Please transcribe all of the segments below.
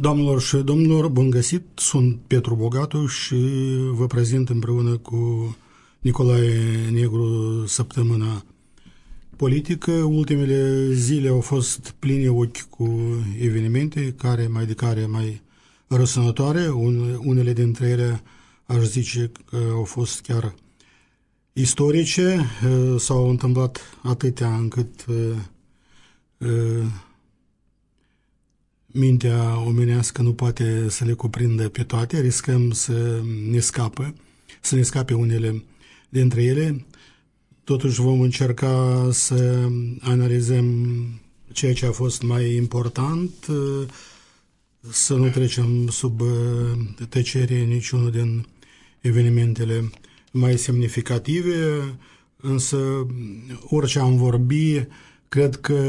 Doamnelor și domnilor, bun găsit! Sunt Petru Bogatu și vă prezint împreună cu Nicolae Negru săptămâna politică. Ultimele zile au fost pline ochi cu evenimente, care mai de care mai răsănătoare. Unele dintre ele aș zice că au fost chiar istorice. S-au întâmplat atâtea încât mintea omenească nu poate să le cuprindă pe toate, riscăm să ne scapă, să ne scape unele dintre ele. Totuși vom încerca să analizăm ceea ce a fost mai important, să nu trecem sub tăcere niciunul din evenimentele mai semnificative, însă orice am vorbit, Cred că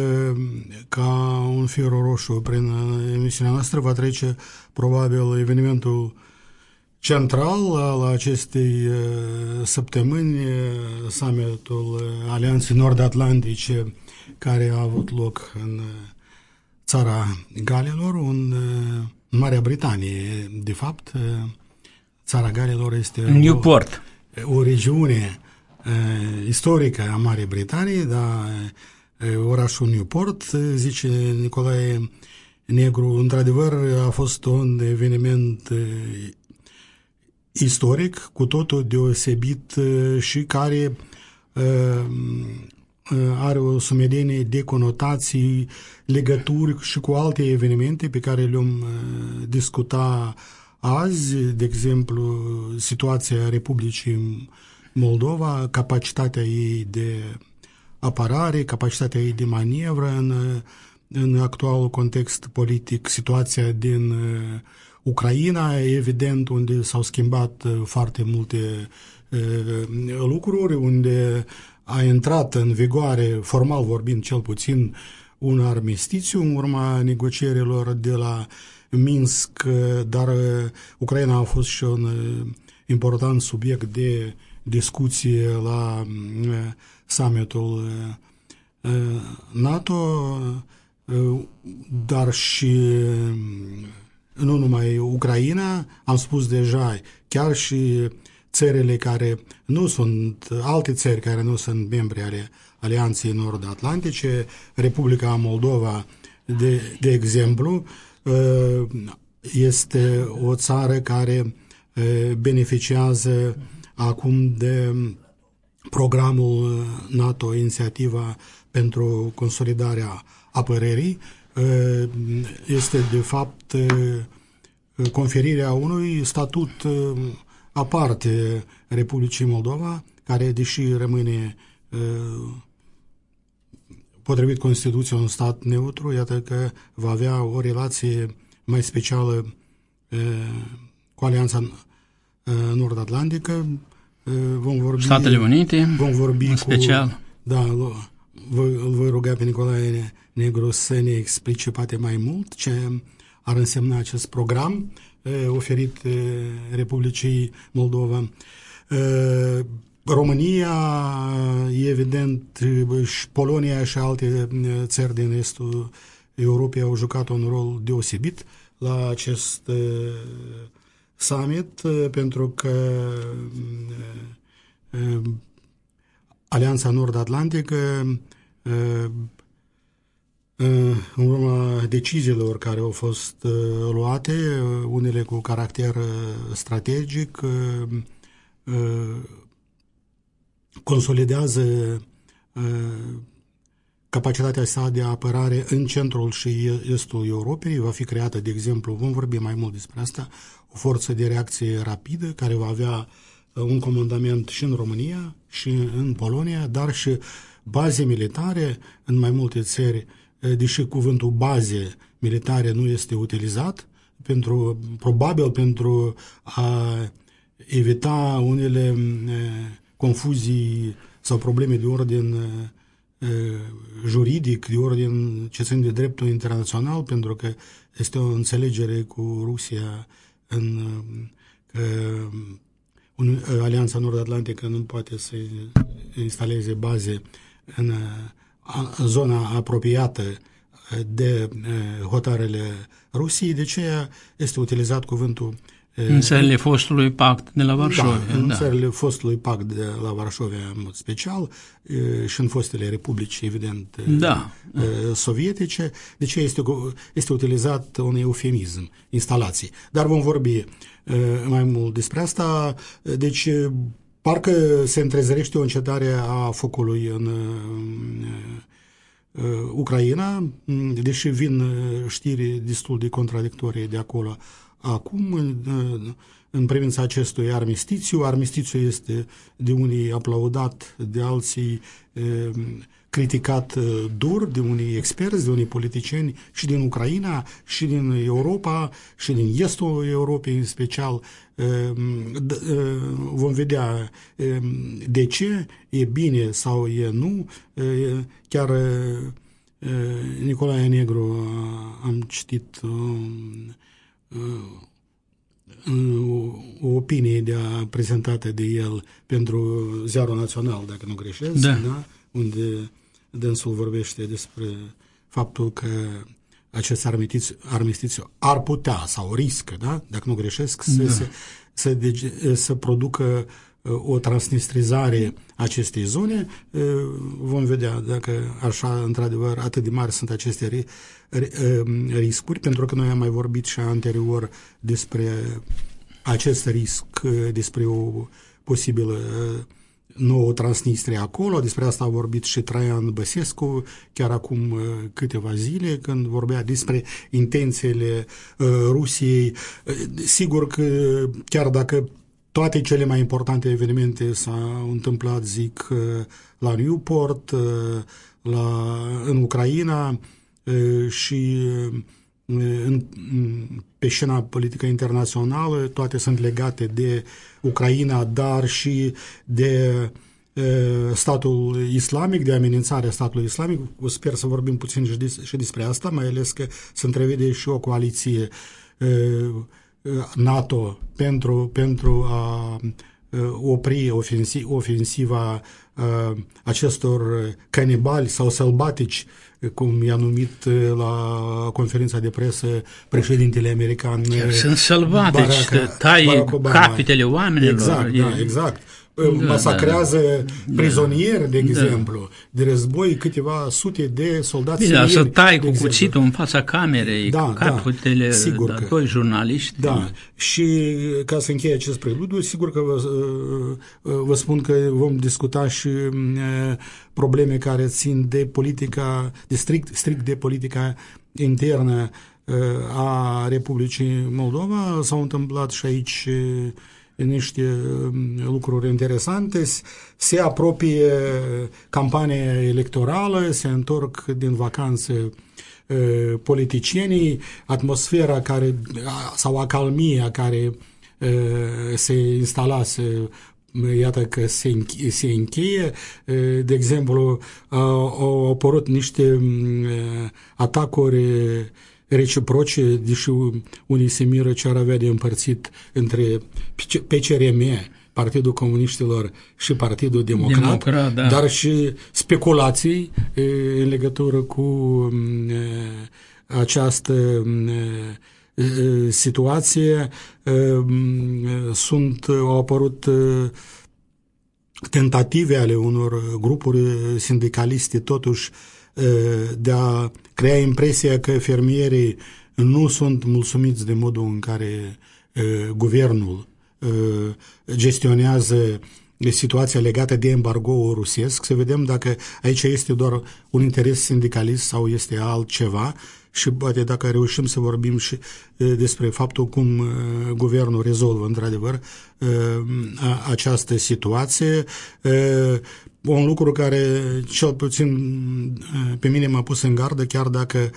ca un fir roșu prin emisiunea noastră va trece probabil evenimentul central al acestei săptămâni, summitul Alianței Nord-Atlantice care a avut loc în țara Galilor, în Marea Britanie, de fapt. Țara Galilor este Newport. O, o regiune istorică a Marii Britanii, dar orașul Newport, zice Nicolae Negru, într-adevăr a fost un eveniment istoric, cu totul deosebit și care are o sumedenie de conotații, legături și cu alte evenimente pe care le-am discuta azi, de exemplu, situația Republicii Moldova, capacitatea ei de apărare, capacitatea ei de manevră în, în actualul context politic, situația din Ucraina, evident, unde s-au schimbat foarte multe lucruri, unde a intrat în vigoare, formal vorbind cel puțin, un armistițiu în urma negocierilor de la Minsk, dar Ucraina a fost și un important subiect de discuție la summitul NATO, dar și nu numai Ucraina, am spus deja, chiar și țările care nu sunt, alte țări care nu sunt membri ale Alianței Nord-Atlantice, Republica Moldova, de, de exemplu, este o țară care beneficiază acum de programul NATO, inițiativa pentru consolidarea apărării, este de fapt conferirea unui statut aparte Republicii Moldova, care, deși rămâne potrivit Constituției un stat neutru, iată că va avea o relație mai specială cu Alianța Nord-Atlantică, vom vorbi... Statele Unite, vom vorbi în special. Cu, da, vă, îl voi ruga pe Nicolae Negru să ne explice poate mai mult ce ar însemna acest program oferit Republicii Moldova. România, evident, și Polonia și alte țări din estul Europei au jucat un rol deosebit la acest summit pentru că Alianța Nord-Atlantică în urma deciziilor care au fost luate, unele cu caracter strategic, consolidează capacitatea sa de apărare în centrul și estul Europei. Va fi creată, de exemplu, vom vorbi mai mult despre asta, o forță de reacție rapidă care va avea un comandament și în România și în Polonia, dar și baze militare în mai multe țări, deși cuvântul baze militare nu este utilizat, pentru, probabil pentru a evita unele confuzii sau probleme de ordin juridic, de ordin ce țin de dreptul internațional, pentru că este o înțelegere cu Rusia în că un, Alianța Nord-Atlantică nu poate să instaleze baze în, în zona apropiată de hotarele Rusiei, de ce este utilizat cuvântul în țările fostului pact de la Varșovia. Da, în da. țările fostului pact de la Varșovia în mod special și în fostele republici, evident, da. sovietice. De ce este, este utilizat un eufemism, instalații. Dar vom vorbi mai mult despre asta. Deci, parcă se întrezărește o încetare a focului în Ucraina, deși vin știri destul de contradictorii de acolo acum în, în privința acestui armistițiu. Armistițiu este de unii aplaudat, de alții e, criticat dur, de unii experți, de unii politicieni și din Ucraina, și din Europa, și din estul Europei în special. Vom vedea de ce, e bine sau e nu. Chiar Nicolae Negru am citit o opinie de a, prezentată de el pentru Ziarul Național, dacă nu greșesc, da. Da? unde dânsul vorbește despre faptul că acest armistițiu, armistițiu ar putea sau riscă, da? dacă nu greșesc, să, Da. să, să, dege, să producă o transnistrizare acestei zone. Vom vedea dacă așa, într-adevăr, atât de mari sunt aceste ri- ri- riscuri, pentru că noi am mai vorbit și anterior despre acest risc, despre o posibilă nouă Transnistrie acolo, despre asta a vorbit și Traian Băsescu chiar acum câteva zile când vorbea despre intențiile Rusiei. Sigur că chiar dacă toate cele mai importante evenimente s-au întâmplat, zic, la Newport, la, în Ucraina și în, pe scena politică internațională, toate sunt legate de Ucraina, dar și de statul islamic, de amenințarea statului islamic. Sper să vorbim puțin și, des, și despre asta, mai ales că se întrevede și o coaliție NATO pentru, pentru a opri ofensi, ofensiva acestor canibali sau sălbatici, cum i-a numit la conferința de presă președintele american. Chiar sunt sălbatici, tai capitele oamenilor. Exact, da, exact masacrează da, prizonieri, de exemplu, da. de război, câteva sute de soldați Bine, să tai cu cuțitul în fața camerei, da, cu capitele da, sigur da, doi jurnaliști. Da, și ca să încheie acest preludiu, sigur că vă, vă spun că vom discuta și probleme care țin de politica, de strict, strict de politica internă a Republicii Moldova. S-au întâmplat și aici niște lucruri interesante. Se apropie campania electorală, se întorc din vacanțe politicienii, atmosfera care, sau acalmia care se instalase iată că se, încheie, se încheie. De exemplu, au apărut niște atacuri reciproce, deși unii se miră ce ar avea de împărțit între PCRM, Partidul Comuniștilor și Partidul Democrat, Democrat da. dar și speculații în legătură cu această situație. Sunt, au apărut tentative ale unor grupuri sindicaliste totuși de a crea impresia că fermierii nu sunt mulțumiți de modul în care guvernul gestionează situația legată de embargo rusesc, să vedem dacă aici este doar un interes sindicalist sau este altceva și poate dacă reușim să vorbim și despre faptul cum guvernul rezolvă într-adevăr această situație, un lucru care cel puțin pe mine m-a pus în gardă, chiar dacă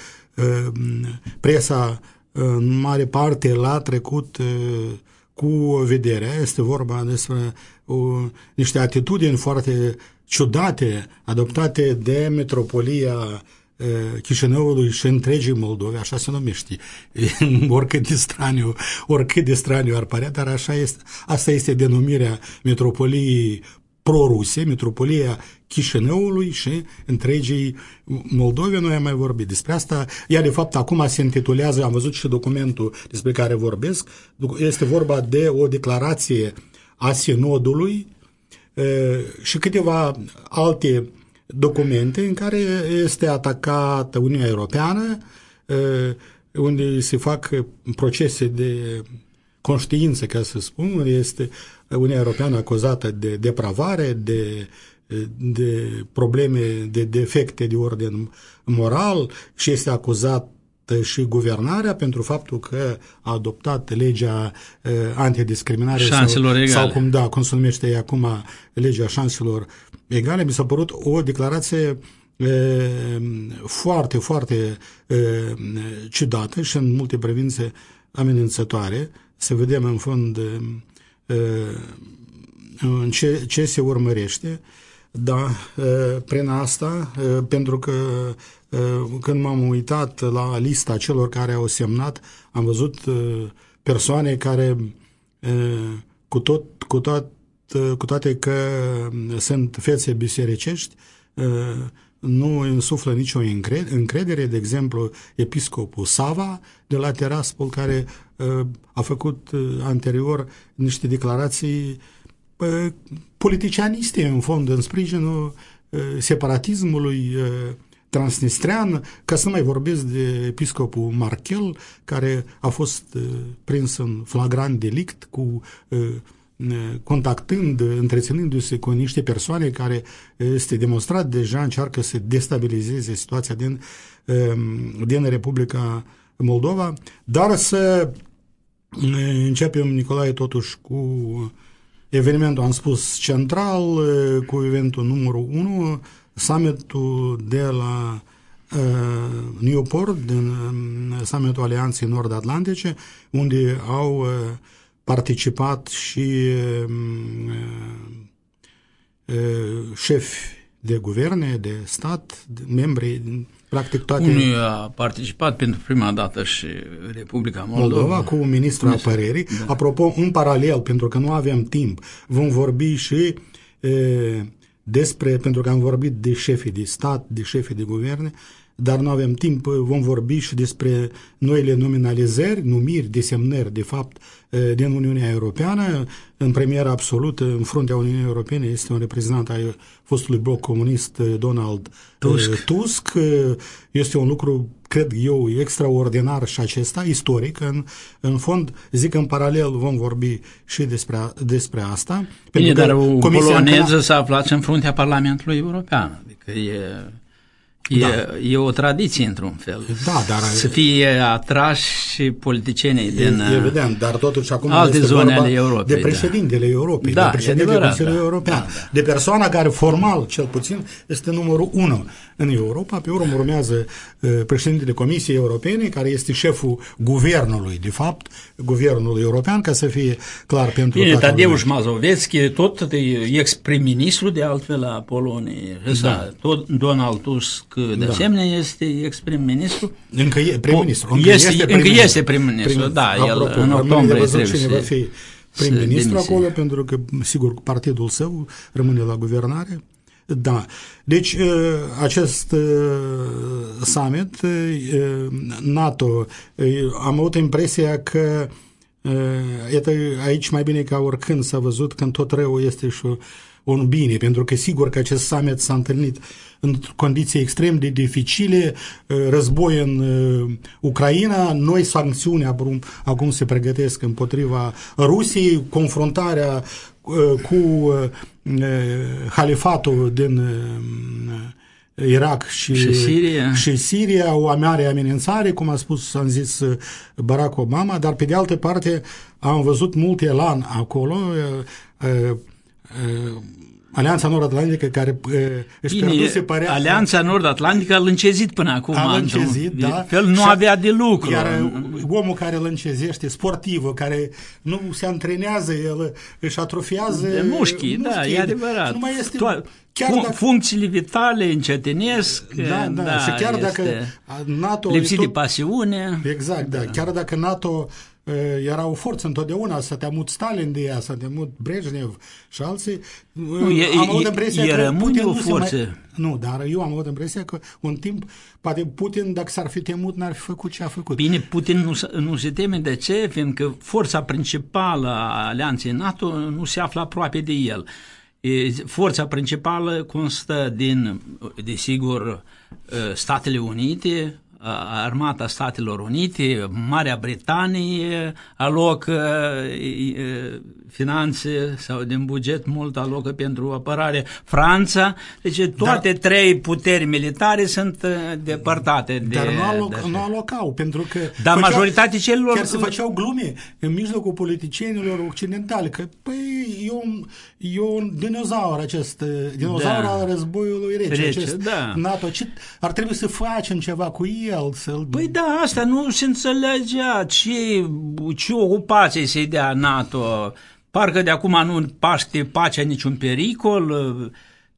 presa în mare parte l-a trecut cu vederea. Este vorba despre o, niște atitudini foarte ciudate adoptate de metropolia Chișinăului și întregii Moldove, așa se numește, oricât de straniu, oricât de straniu ar părea, dar așa este, asta este denumirea metropoliei proruse, metropolia Chișinăului și întregii Moldove, noi am mai vorbit despre asta. Ea, de fapt, acum se intitulează, am văzut și documentul despre care vorbesc, este vorba de o declarație a Sinodului și câteva alte documente în care este atacată Uniunea Europeană, unde se fac procese de conștiință, ca să spun, este Uniunea Europeană acuzată de depravare, de, de probleme, de defecte de ordin moral și este acuzat și guvernarea pentru faptul că a adoptat legea uh, antidiscriminare șanselor sau, egale. sau cum, da, cum se numește ea acum legea șanselor egale, mi s-a părut o declarație uh, foarte, foarte uh, ciudată și în multe privințe amenințătoare. Să vedem în fond în ce, ce se urmărește, da, prin asta, pentru că când m-am uitat la lista celor care au semnat, am văzut persoane care cu, tot, cu, tot, cu toate că sunt fețe bisericești, nu însuflă nicio încredere, de exemplu, episcopul Sava de la Teraspol, care a făcut anterior niște declarații politicianiste, în fond, în sprijinul separatismului transnistrean, ca să mai vorbesc de episcopul Marchel, care a fost prins în flagrant delict cu contactând, întreținându-se cu niște persoane care este demonstrat deja încearcă să destabilizeze situația din, din Republica Moldova, dar să începem, Nicolae, totuși cu evenimentul, am spus, central, cu eventul numărul 1, summitul de la uh, Newport, din uh, summitul Alianței Nord-Atlantice, unde au uh, participat și uh, uh, șefi de guverne, de stat, de membri, practic toate... Unul a participat pentru prima dată și Republica Moldova. Moldova cu ministrul Ministru. apărării. Da. Apropo, în paralel, pentru că nu avem timp, vom vorbi și e, despre, pentru că am vorbit de șefii de stat, de șefii de guverne, dar nu avem timp, vom vorbi și despre noile nominalizări, numiri, desemnări, de fapt, din Uniunea Europeană. În premieră absolută, în fruntea Uniunii Europene, este un reprezentant al fostului bloc comunist Donald Tusk. Tusk. Este un lucru, cred eu, extraordinar și acesta, istoric. În, în fond, zic în paralel vom vorbi și despre, despre asta. Bine, dar o poloneză s-a aflat în fruntea Parlamentului European. Adică e E, da. e o tradiție, într-un fel. Da, dar... Să fie atrași și politicienii din e, Evident, dar totuși acum alte este zone ale Europei. De președintele da. Europei, da, de președintele Consiliului da, European, da, da. de persoana care formal, cel puțin, este numărul unu în Europa. Pe urmă urmează uh, președintele Comisiei Europene, care este șeful guvernului, de fapt, guvernul european, ca să fie clar pentru Bine, Tadeusz Mazovetski, tot ex-prim-ministru de altfel a Poloniei, da. tot Donald Tusk de da. asemenea este ex-prim-ministru. Încă e prim-ministru. Încă este, este prim-ministru, încă este prim-ministru, prim da, apropo, el în octombrie trebuie cine va fi prim-ministru acolo, pentru că, sigur, partidul său rămâne la guvernare. Da. Deci, ă, acest ă, summit ă, NATO, am avut impresia că aici mai bine ca oricând s-a văzut când tot rău este și un bine, pentru că sigur că acest summit s-a întâlnit în condiții extrem de dificile, uh, război în uh, Ucraina, noi sancțiuni acum, acum se pregătesc împotriva Rusiei, confruntarea uh, cu halifatul din Irak și, și, Siria. și Siria, o mare amenințare, cum a spus, am zis Barack Obama, dar pe de altă parte am văzut mult elan acolo, Alianța Nord-Atlantică care uh, își pierduse părea... Alianța Nord-Atlantică a lâncezit până acum. A lâncezit, da. Fel nu și avea de lucru. Iar omul care lâncezește, sportivă, care nu se antrenează, el își atrofiază... De mușchii, da, e adevărat. Nu mai este... To- chiar fun- dacă... Funcțiile vitale încetinesc. Da, da, da, și chiar dacă NATO... Lipsit tot... de pasiune. Exact, da. da. Chiar dacă NATO era o forță întotdeauna, să te amut Stalin de ea, să te amut Brejnev și alții. Nu, e, am avut impresia e, că Putin o forță. Mai, nu, dar eu am avut impresia că un timp, poate Putin, dacă s-ar fi temut, n-ar fi făcut ce a făcut. Bine, Putin nu, nu se teme de ce? Fiindcă forța principală a alianței NATO nu se află aproape de el. Forța principală constă din, desigur, Statele Unite, Armata Statelor Unite, Marea Britanie alocă finanțe sau din buget mult alocă pentru apărare Franța, deci toate dar, trei puteri militare sunt depărtate de... Dar nu, aloc, de nu alocau, pentru că... Dar majoritatea celor... Chiar se făceau glume în mijlocul politicienilor occidentali, că păi eu, eu un dinozaur acest, dinozaur da. al războiului rece, rece acest da. NATO, ce, ar trebui să facem ceva cu el, să-l... Păi da, asta nu se înțelegea ce, ce ocupație se dea NATO? Parcă de acum nu paște pacea niciun pericol,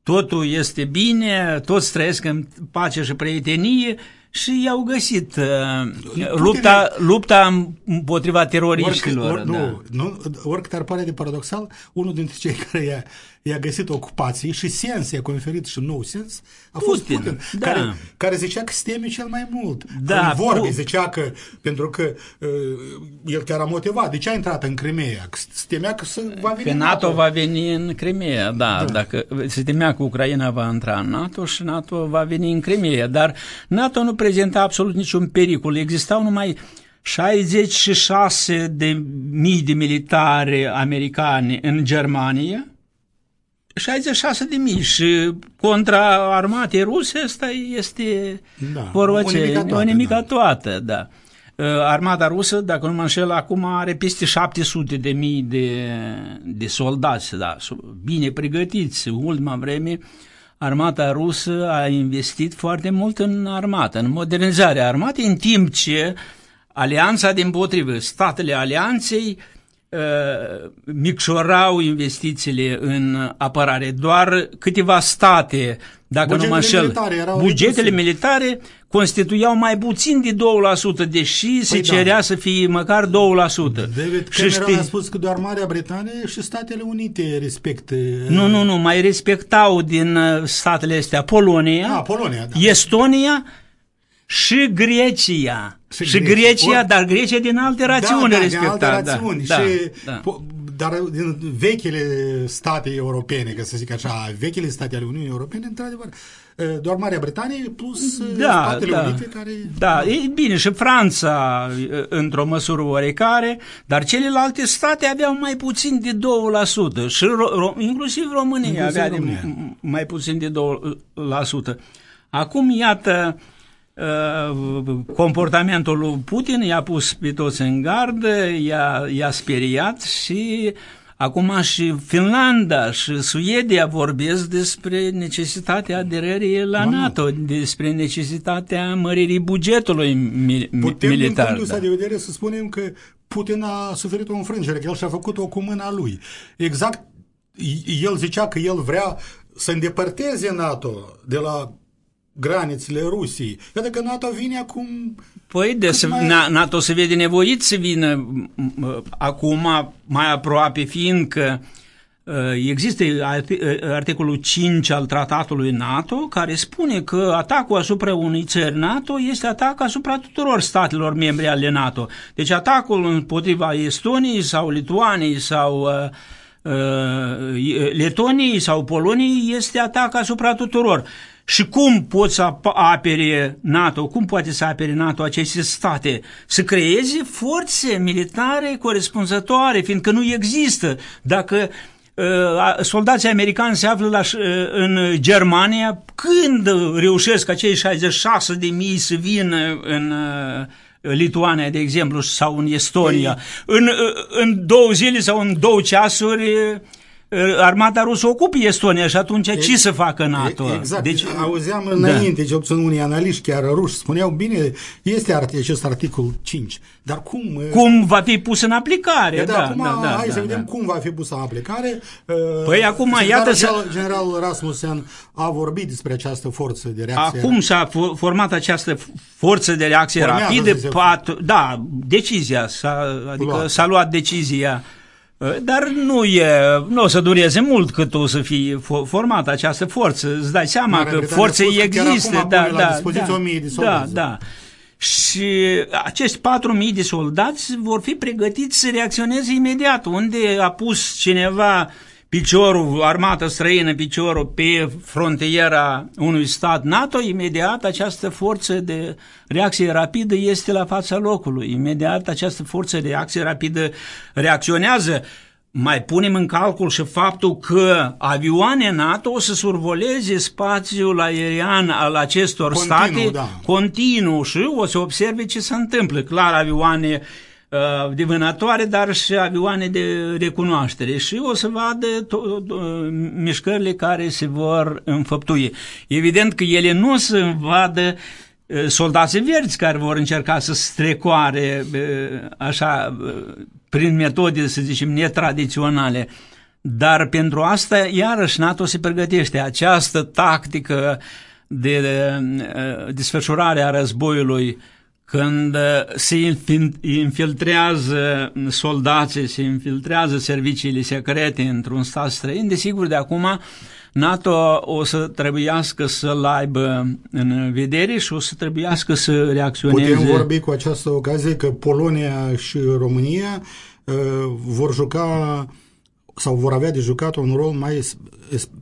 totul este bine, toți trăiesc în pace și prietenie și i-au găsit uh, lupta, lupta împotriva teroriștilor. Oric, or, da. nu, nu, oricât ar pare de paradoxal, unul dintre cei care i-a, i-a găsit ocupație și sens, i-a conferit și nou sens, a fost Putin, Putin da. care, care zicea că se teme cel mai mult. Da, în vorbe zicea că, pentru că uh, el chiar a motivat, de ce a intrat în Crimea? Că se temea că să va veni că NATO. NATO va veni în Crimea, da, da. Dacă se temea că Ucraina va intra în NATO și NATO va veni în Crimea, dar NATO nu prezenta absolut niciun pericol. Existau numai 66 de mii de militari americani în Germania, 66 de mii și contra armatei ruse asta este da, vorba o ce, toată, o nimica da. toată, da. Armata rusă, dacă nu mă înșel, acum are peste 700 de mii de, de soldați, da, bine pregătiți. În ultima vreme, armata rusă a investit foarte mult în armată, în modernizarea armatei, în timp ce alianța din potrivă, statele alianței, uh, micșorau investițiile în apărare. Doar câteva state, dacă bugetele nu mă înșel, militare bugetele militare constituiau mai puțin de 2%, deși păi se cerea da. să fie măcar 2%. David Cameron știi... a spus că doar Marea Britanie și Statele Unite respectă... Nu, nu, nu, mai respectau din uh, statele astea Polonia, a, Polonia da. Estonia și Grecia. Și, și Grecia, Grecia Or... dar Grecia din alte rațiuni da, da, respecta. Din alte rațiuni. Da, și, da, da. Dar din vechile state europene, ca să zic așa, vechile state ale Uniunii Europene, într-adevăr, doar Marea Britanie plus da, Statele da, Unite care... Da, e bine, și Franța într-o măsură oarecare, dar celelalte state aveau mai puțin de 2%, și ro- inclusiv România inclusiv avea România. De mai puțin de 2%. Acum, iată, comportamentul lui Putin i-a pus pe toți în gardă, i-a, i-a speriat și acum și Finlanda și Suedia vorbesc despre necesitatea aderării la Manu. NATO, despre necesitatea măririi bugetului mi- Putem, militar. Putem, din da. de vedere, să spunem că Putin a suferit o înfrângere, că el și-a făcut-o cu mâna lui. Exact, el zicea că el vrea să îndepărteze NATO de la granițele Rusiei. Iată că NATO vine acum... Păi, de să, mai... NATO se vede nevoit să vină acum mai aproape, fiindcă Există articolul 5 al tratatului NATO care spune că atacul asupra unei țări NATO este atac asupra tuturor statelor membre ale NATO. Deci atacul împotriva Estoniei sau Lituaniei sau uh, uh, Letoniei sau Poloniei este atac asupra tuturor. Și cum pot să apere NATO, cum poate să apere NATO aceste state? Să creeze forțe militare corespunzătoare, fiindcă nu există. Dacă uh, soldații americani se află la, uh, în Germania, când reușesc acei 66 de mii să vină în uh, Lituania, de exemplu, sau în Estonia, păi... în, în două zile sau în două ceasuri armata rusă ocupă Estonia și atunci ce să facă NATO? Exact. Deci, Auzeam înainte, da. ce obțin unii analiști chiar ruși, spuneau, bine, este acest articol 5, dar cum... Cum va fi pus în aplicare? Da, da, acum, da, da, hai da, să vedem da. cum va fi pus în aplicare. Păi acum, iată... General, general Rasmussen a vorbit despre această forță de reacție. Acum s-a format această forță de reacție Formează rapidă, pat, da, decizia, s-a, adică s-a luat decizia Ă, dar nu e, nu o să dureze mult cât o să fie format această forță. Îți dai seama Marea că forțe există. Da, da, da, da, da. Și acești 4.000 de soldați vor fi pregătiți să reacționeze imediat. Unde a pus cineva piciorul, armată străină, piciorul pe frontiera unui stat NATO, imediat această forță de reacție rapidă este la fața locului. Imediat această forță de reacție rapidă reacționează. Mai punem în calcul și faptul că avioane NATO o să survoleze spațiul aerian al acestor continuu, state da. continuu și o să observe ce se întâmplă. Clar, avioane uh, Uh, de vânătoare, dar și avioane de recunoaștere și o să vadă to- to- mișcările care se vor înfăptui. Evident că ele nu o să vadă uh, soldații verzi care vor încerca să strecoare uh, așa prin metode, să zicem, netradiționale. Dar pentru asta, iarăși, NATO se pregătește. Această tactică de, de desfășurare a războiului când uh, se infiltrează soldații, se infiltrează serviciile secrete într-un stat străin, desigur de acum NATO o să trebuiască să-l aibă în vedere și o să trebuiască să reacționeze. Putem vorbi cu această ocazie că Polonia și România uh, vor juca sau vor avea de jucat un rol mai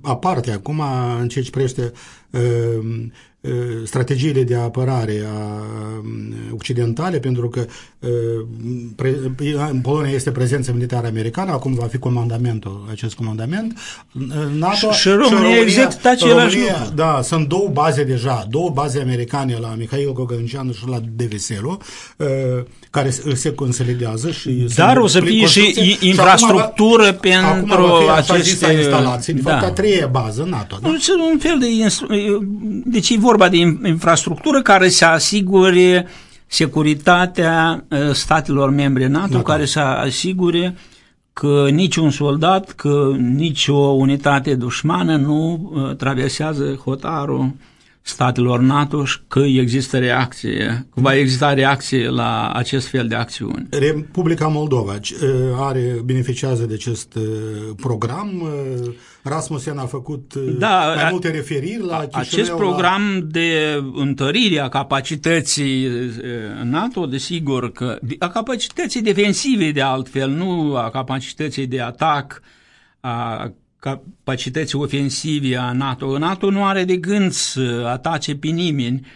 aparte acum în ceea ce privește uh, Uh, strategiile de apărare a um, occidentale, pentru că uh, în Polonia este prezența militară americană, acum va fi comandamentul, acest comandament. Uh, NATO și, România, și România exact același România, lucru. Da, sunt două baze deja, două baze americane la Mihail Gogănceanu și la Deveselu, care se consolidează și Dar o să fie și infrastructură și pentru acum aceste instalații, de da. fapt a treia bază NATO. Da? Un fel de deci e vorba de infrastructură care să asigure securitatea ă, statelor membre NATO, NATO. care să asigure că niciun soldat, că nicio unitate dușmană nu ă, traversează hotarul statelor NATO și că există reacție, că va exista reacție la acest fel de acțiuni. Republica Moldova are, beneficiază de acest program. Rasmussen a făcut da, mai multe referiri la Chișinău, Acest program la... de întărire a capacității NATO, desigur că a capacității defensive de altfel, nu a capacității de atac, a capacității ofensive a NATO. NATO nu are de gând să atace pe nimeni,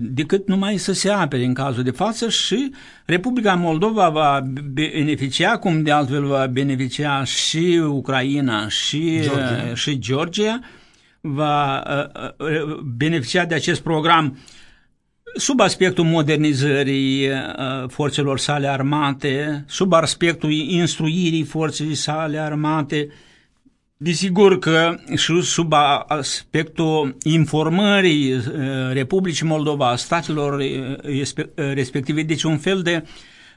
decât numai să se apere în cazul de față și Republica Moldova va beneficia, cum de altfel va beneficia și Ucraina și Georgia, și Georgia va uh, uh, beneficia de acest program sub aspectul modernizării uh, forțelor sale armate, sub aspectul instruirii forței sale armate, Desigur că și sub aspectul informării uh, Republicii Moldova, statelor uh, respective, deci un fel de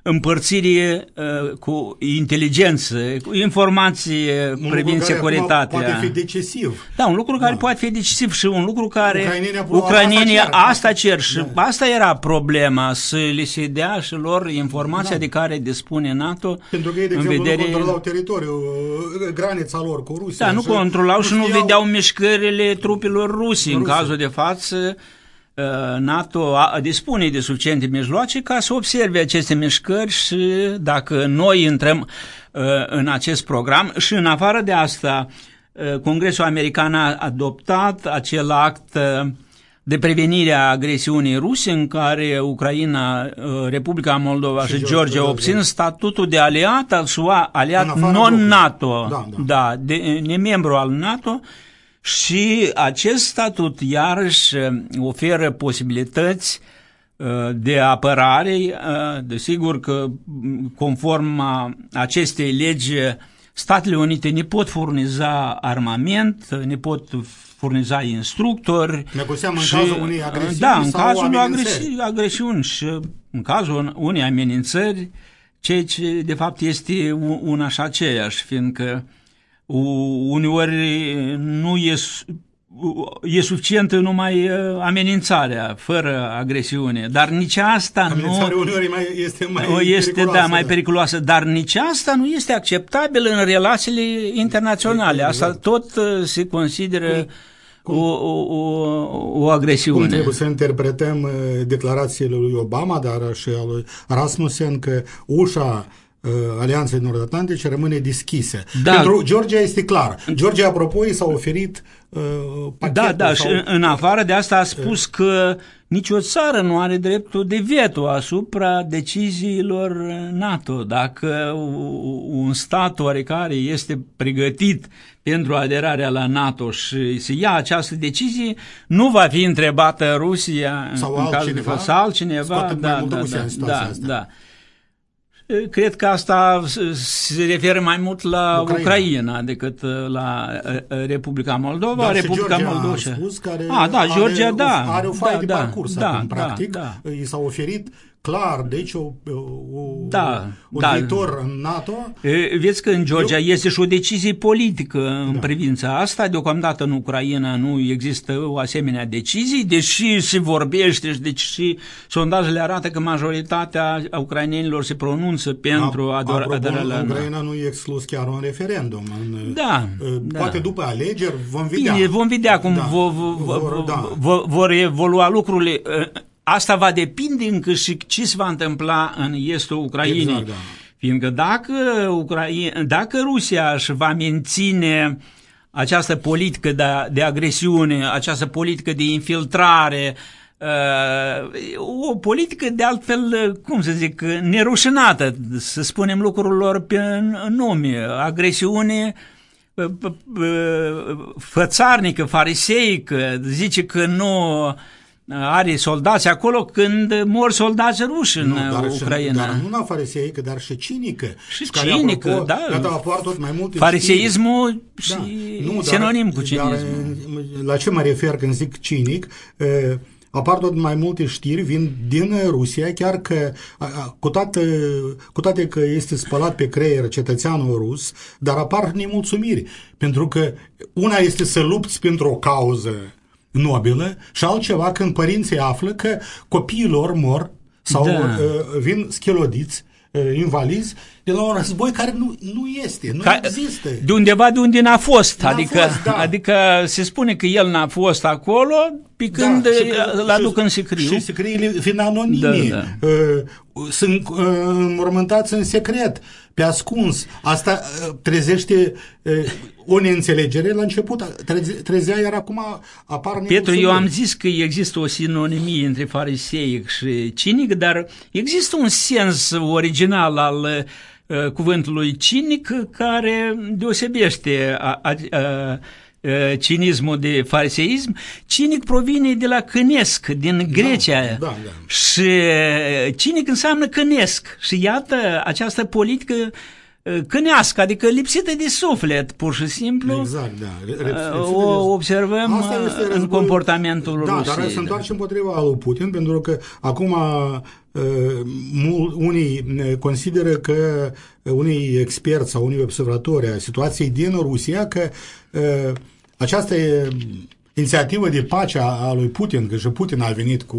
împărțire uh, cu inteligență, cu informație un privind securitatea. poate fi decisiv. Da, un lucru care da. poate fi decisiv și un lucru care ucrainenii asta, asta cer și da. asta era problema, să li se dea și lor informația da. de care dispune NATO Pentru că ei, de exemplu, vedere... nu controlau teritoriul, uh, granița lor cu Rusia. Da, nu controlau și nu vedeau mișcările trupelor rusi. În cazul de față, Uh, NATO dispune de suficiente mijloace ca să observe aceste mișcări și dacă noi intrăm uh, în acest program și în afară de asta, uh, Congresul American a adoptat acel act de prevenire a agresiunii ruse în care Ucraina, Republica Moldova și, și Georgia da, obțin da. statutul de aliat al SUA, aliat non-NATO, da, da. da, de, de membru al NATO, și acest statut iarăși oferă posibilități uh, de apărare, uh, desigur că conform acestei legi Statele Unite ne pot furniza armament, ne pot furniza instructori. Ne cu seamă în cazul unei agresiuni Da, în sau cazul unei amenințări. agresi- agresiuni și în cazul unei amenințări, ceea ce de fapt este u- una și aceeași, fiindcă u- uneori nu e, su- e suficientă numai uh, amenințarea, fără agresiune, dar nici asta Amenințarea nu... uneori mai, este mai O este, periculoasă, da, mai periculoasă, dar nici asta nu este acceptabil în relațiile internaționale. Asta Exact. tot uh, se consideră o, o, o, o Cum agresiune. trebuie să interpretăm uh, declarațiile lui Obama, dar și a lui Rasmussen, că ușa uh, Alianței Nord-Atlantice rămâne deschisă. Da. Pentru Georgia este clar. Georgia, apropo, i s-a oferit uh, pachetul. Da, da, sau... și în- în afară de asta a spus că nicio țară nu are dreptul de veto asupra deciziilor NATO. Dacă u- un stat oarecare este pregătit pentru aderarea la NATO și să ia această decizie, nu va fi întrebată Rusia Sau în cazul altcineva, de sau altcineva. scoate mai Da, mult da, Rusia da, în situația da, asta. da. Cred că asta se referă mai mult la Ucraina. Ucraina, decât uh, la uh, Republica Moldova. Dar și Republica Georgia Moldova. a spus că are, ah, da, Georgia, are, da. are o foaie da, de da, parcurs da, acum, da, practic. Da, I s-a oferit clar, deci, o, o, Da, un da. viitor în NATO. E, Vezi că în Georgia este și o decizie politică în Da. privința asta. Deocamdată în Ucraina nu există o asemenea decizie, deși se vorbește și deși sondajele arată că majoritatea ucrainenilor se pronunță pentru A- ador- apropo, aderarea la NATO. Ucraina nu e exclus chiar un referendum. În, Da, uh, da. Poate după alegeri vom vedea. Bine, vom vedea cum Da, vo, vo, vo, vor, da. vo, vor evolua lucrurile. Asta va depinde încă și ce se va întâmpla în estul Ucrainei. Exact, da. Fiindcă dacă, Ucraina, dacă Rusia își va menține această politică de, de agresiune, această politică de infiltrare, uh, o politică de altfel, cum să zic, nerușinată, să spunem lucrurilor pe nume, agresiune, p- p- fățarnică, fariseică, zice că nu are soldați acolo când mor soldați ruși în Nu, dar Ucraina. Și, dar nu numai fariseică, dar și cinică. Și care, cinică, apropo, da. Iată, apar tot mai multe Fariseismul știri. și Nu, dar- sinonim cu dar, cinismul. la ce mă refer când zic cinic? E, Apar tot mai multe știri, vin din Rusia, chiar că, a, a, cu toate, cu toate că este spălat pe creier cetățeanul rus, dar apar nemulțumiri. Pentru că una este să lupți pentru o cauză nobilă și altceva când părinții află că copiii lor mor sau Da. uh, vin schelodiți, uh, invalizi, de la un război care nu, nu este, nu Ca- există. De undeva de unde n-a fost, N-a adică, fost, da. adică se spune că el n-a fost acolo, pe când și că- îl aduc și- în sicriu. Și sicriile fiind anonime. Da, Uh, sunt uh, înmormântați în secret, pe ascuns. Asta uh, trezește uh, o neînțelegere la început, treze, trezea, iar acum apar Pietru, nemulțumiri. eu am zis că există o sinonimie între fariseic și cinic, dar există un sens original al uh, cuvântului cinic care deosebește a, a, a, a, cinismul de fariseism. Cinic provine de la cânesc, din Grecia. da, da. Și cinic înseamnă cânesc. Și iată, această politică uh, cânească, adică lipsită de suflet, pur și simplu. Exact, da. Re- re- Uh, lipsită o de- observăm Asta uh, este în războiul- comportamentul Da, Rusiei. dar se da. întoarce împotriva lui Putin, pentru că acum uh, mul- unii uh, consideră că uh, unii experți sau unii observatori a situației din Rusia că uh, această uh, inițiativă de pace a, a lui Putin, că și Putin a venit cu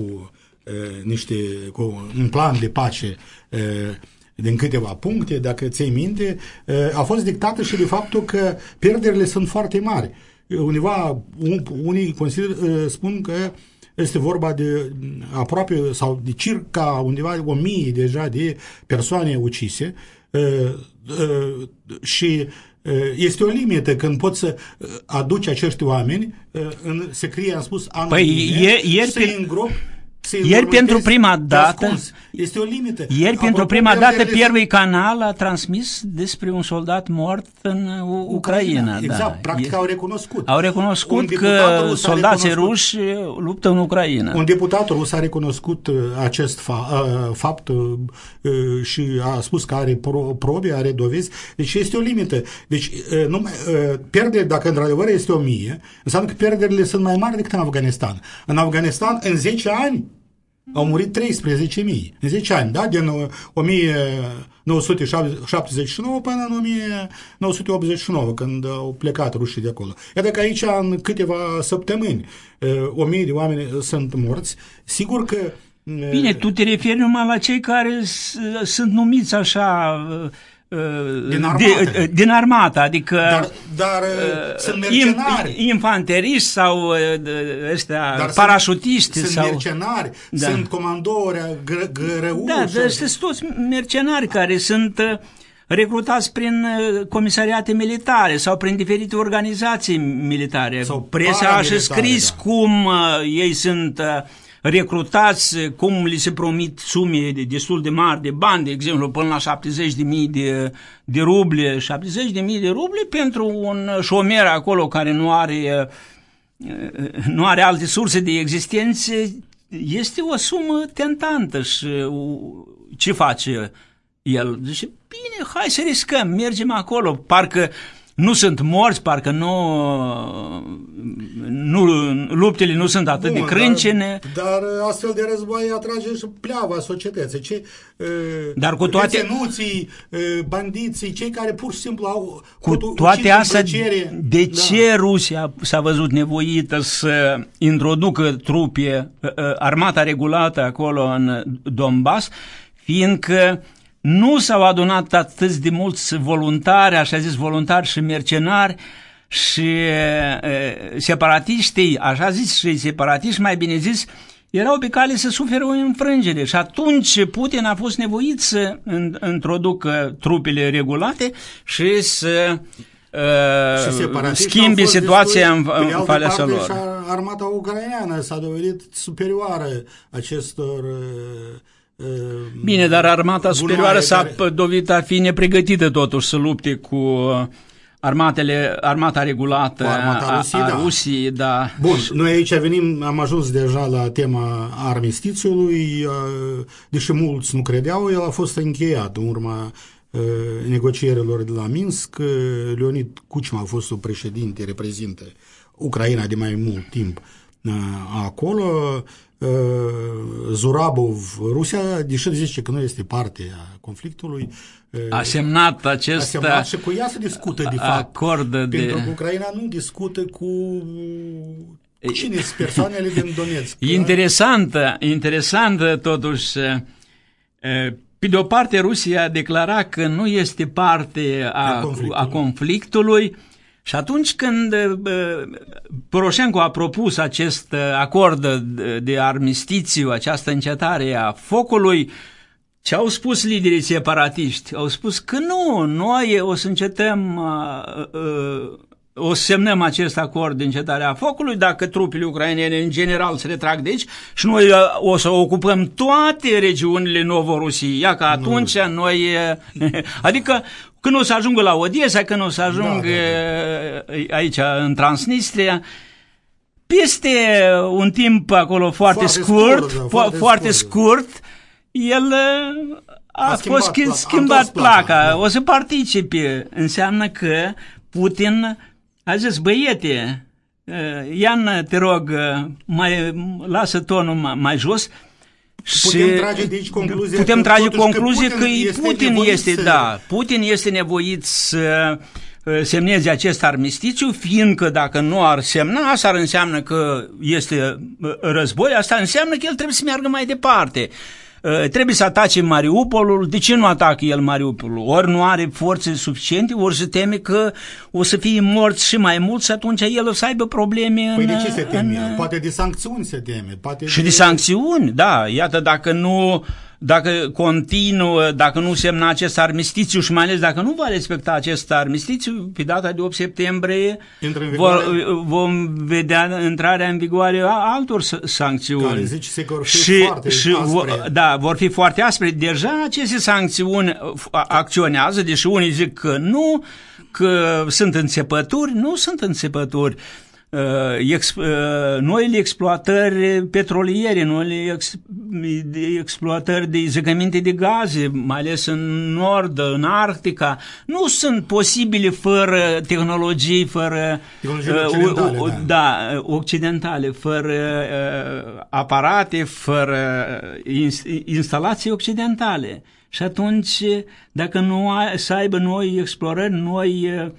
uh, niște cu un plan de pace uh, din câteva puncte, dacă ți-ai minte, uh, a fost dictată și de faptul că pierderile sunt foarte mari. Undeva, un, unii consider, uh, spun că este vorba de aproape sau de circa undeva o mie deja de persoane ucise uh, uh, și uh, este o limită când poți să uh, aduci acești oameni uh, în, se scrie, am spus, Păi, anonime, ie- ieri să pe- îi îngropi Ieri pentru prima dată, este o limită. Ieri Apropo, pentru prima dată Pierui Canal a transmis despre un soldat mort în Ucraina. Ucraina exact, da. practic au recunoscut. Au recunoscut că soldații ruși luptă în Ucraina. Un deputat rus a recunoscut uh, acest fa- uh, fapt uh, și a spus că are probe, are dovezi. Deci este o limită. Deci numai, pierdere, dacă într-adevăr este o mie, înseamnă că pierderile sunt mai mari decât în Afganistan. În Afganistan, în 10 ani, au murit 13.000 în 10 ani, da? Din 1979 până în 1989, când au plecat rușii de acolo. Iată că aici, în câteva săptămâni, 1000 de oameni sunt morți. Sigur că Bine, tu te referi numai la cei care sunt numiți așa din armată. De, din armată, adică dar, dar uh, sunt mercenari. Infanteriști sau uh, ăștia dar parașutiști. Sunt, sau... sunt mercenari, da. sunt comandori grăuși. Da, dar sunt toți mercenari care sunt uh, recrutați prin comisariate militare sau prin diferite organizații militare. Sau Presa a și scris da. cum uh, ei sunt uh, recrutați, cum li se promit sume destul de mari de bani, de exemplu, până la 70.000 de, de ruble, 70.000 de ruble pentru un șomer acolo care nu are, nu are alte surse de existență, este o sumă tentantă și ce face el? Zice, bine, hai să riscăm, mergem acolo, parcă nu sunt morți, parcă nu, nu luptele nu sunt atât Bun, de crâncene. Dar, dar astfel de război atrage și pleava societății. Ce, dar cu toate... Reținuții, bandiții, cei care pur și simplu au... Cu toate astea, de da. ce Rusia s-a văzut nevoită să introducă trupe, armata regulată acolo în Donbass, fiindcă nu s-au adunat atât de mulți voluntari, așa zis voluntari și mercenari și e, separatiștii, așa zis și separatiști mai bine zis, erau pe cale să suferă o înfrângere și atunci Putin a fost nevoit să introducă trupele regulate și să uh, schimbi situația în, în falea lor. armata ucraineană s-a dovedit superioară acestor uh, Bine, dar armata superioară s-a care... dovedit a fi nepregătită totuși să lupte cu uh, armatele, armata regulată armata a, Rusiei, a, da. Rusiei, da. Bun, noi aici venim, am ajuns deja la tema armistițiului, deși mulți nu credeau, el a fost încheiat în urma negocierilor de la Minsk. Leonid Kuchma a fost președinte, reprezintă Ucraina de mai mult timp acolo. Zurabov, Rusia, deși zice că nu este parte a conflictului, a semnat acest a semnat și cu ea se discută de fapt. Acord de... Pentru că Ucraina nu discută cu cine sunt persoanele din Donetsk. Interesantă, interesantă totuși. Pe de o parte, Rusia a declarat că nu este parte a, a, conflictului. a conflictului, și atunci când Poroșenko a propus acest acord de armistițiu, această încetare a focului, ce au spus liderii separatiști? Au spus că nu, noi o să încetăm, o să semnăm acest acord de încetare a focului dacă trupele ucrainene în general se retrag de aici și noi o să ocupăm toate regiunile Novorusiei. Ia că atunci nu. noi... Adică când o să ajungă la Odessa, când o să ajungă da, da, da. aici în Transnistria, peste un timp acolo foarte, foarte scurt, scurt, da, foarte, foarte scurt, scurt, el a, a schimbat, fost schimbat, schimbat placa, placa da. o să participe. Înseamnă că Putin a zis, băiete, Ian, te rog, mai lasă tonul mai, mai jos, Putem și trage de aici concluzia putem că, trage concluzie că, Putin că Putin este, este, să... da, Putin este nevoit să uh, semneze acest armistițiu, fiindcă dacă nu ar semna, asta ar înseamnă că este uh, război, asta înseamnă că el trebuie să meargă mai departe. Uh, trebuie să atace Mariupolul. De ce nu atacă el Mariupolul? Ori nu are forțe suficiente, ori se teme că o să fie morți și mai mulți și atunci el o să aibă probleme păi în... de ce se teme? În... Poate de sancțiuni se teme. Poate și de... de sancțiuni, da. Iată, dacă nu dacă continuă, dacă nu semna acest armistițiu și mai ales dacă nu va respecta acest armistițiu, pe data de 8 septembrie vor, vom vedea intrarea în vigoare a altor sancțiuni. Care zice se vor fi și, foarte și aspre. Da, vor fi foarte aspre. Deja aceste sancțiuni acționează, deși unii zic că nu, că sunt înțepături, nu sunt înțepături. Uh, ex, uh, noile exploatări petroliere, noile ex, exploatări de zăcăminte de gaze, mai ales în nord, în Arctica, nu sunt posibile fără tehnologii, fără uh, occidentale, uh, da. da, occidentale, fără uh, aparate, fără instalații occidentale. Și atunci, dacă nu ai, să aibă noi explorări, noi uh,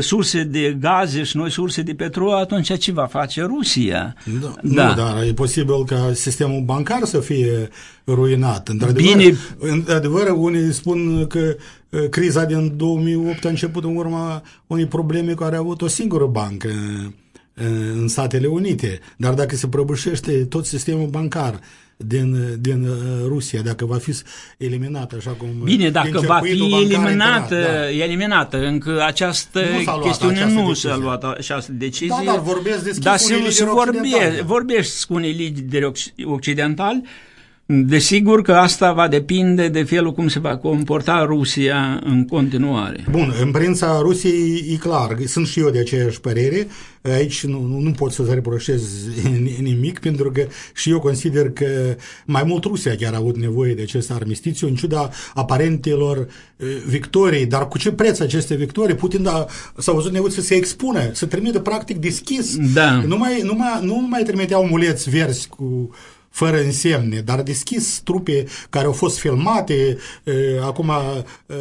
surse de gaze și noi surse de petrol, atunci ce va face Rusia? Da, da. Nu, dar e posibil ca sistemul bancar să fie ruinat. Într-adevăr, Bine. într-adevăr unii spun că criza din 2008 a început în urma unei probleme care a avut o singură bancă în Statele Unite. Dar dacă se prăbușește tot sistemul bancar, din, din uh, Rusia, dacă va fi eliminată așa cum... Bine, dacă va fi eliminată, da. eliminată, încă această nu chestiune nu s-a luat această decizie. Da, dar vorbesc deschis dar cu se vorbe, vorbești cu unii lideri occidentali Desigur că asta va depinde de felul cum se va comporta Rusia în continuare. Bun, în prința Rusiei e clar, sunt și eu de aceeași părere, aici nu, nu, nu pot să reproșez nimic, pentru că și eu consider că mai mult Rusia chiar a avut nevoie de acest armistițiu, în ciuda aparentelor victorii, dar cu ce preț aceste victorii? Putin a, s-a văzut nevoie să se expune, să trimite practic deschis. Da. Nu mai, nu mai, nu mai trimiteau muleți verzi cu fără însemne, dar deschis trupe care au fost filmate, e, acum e,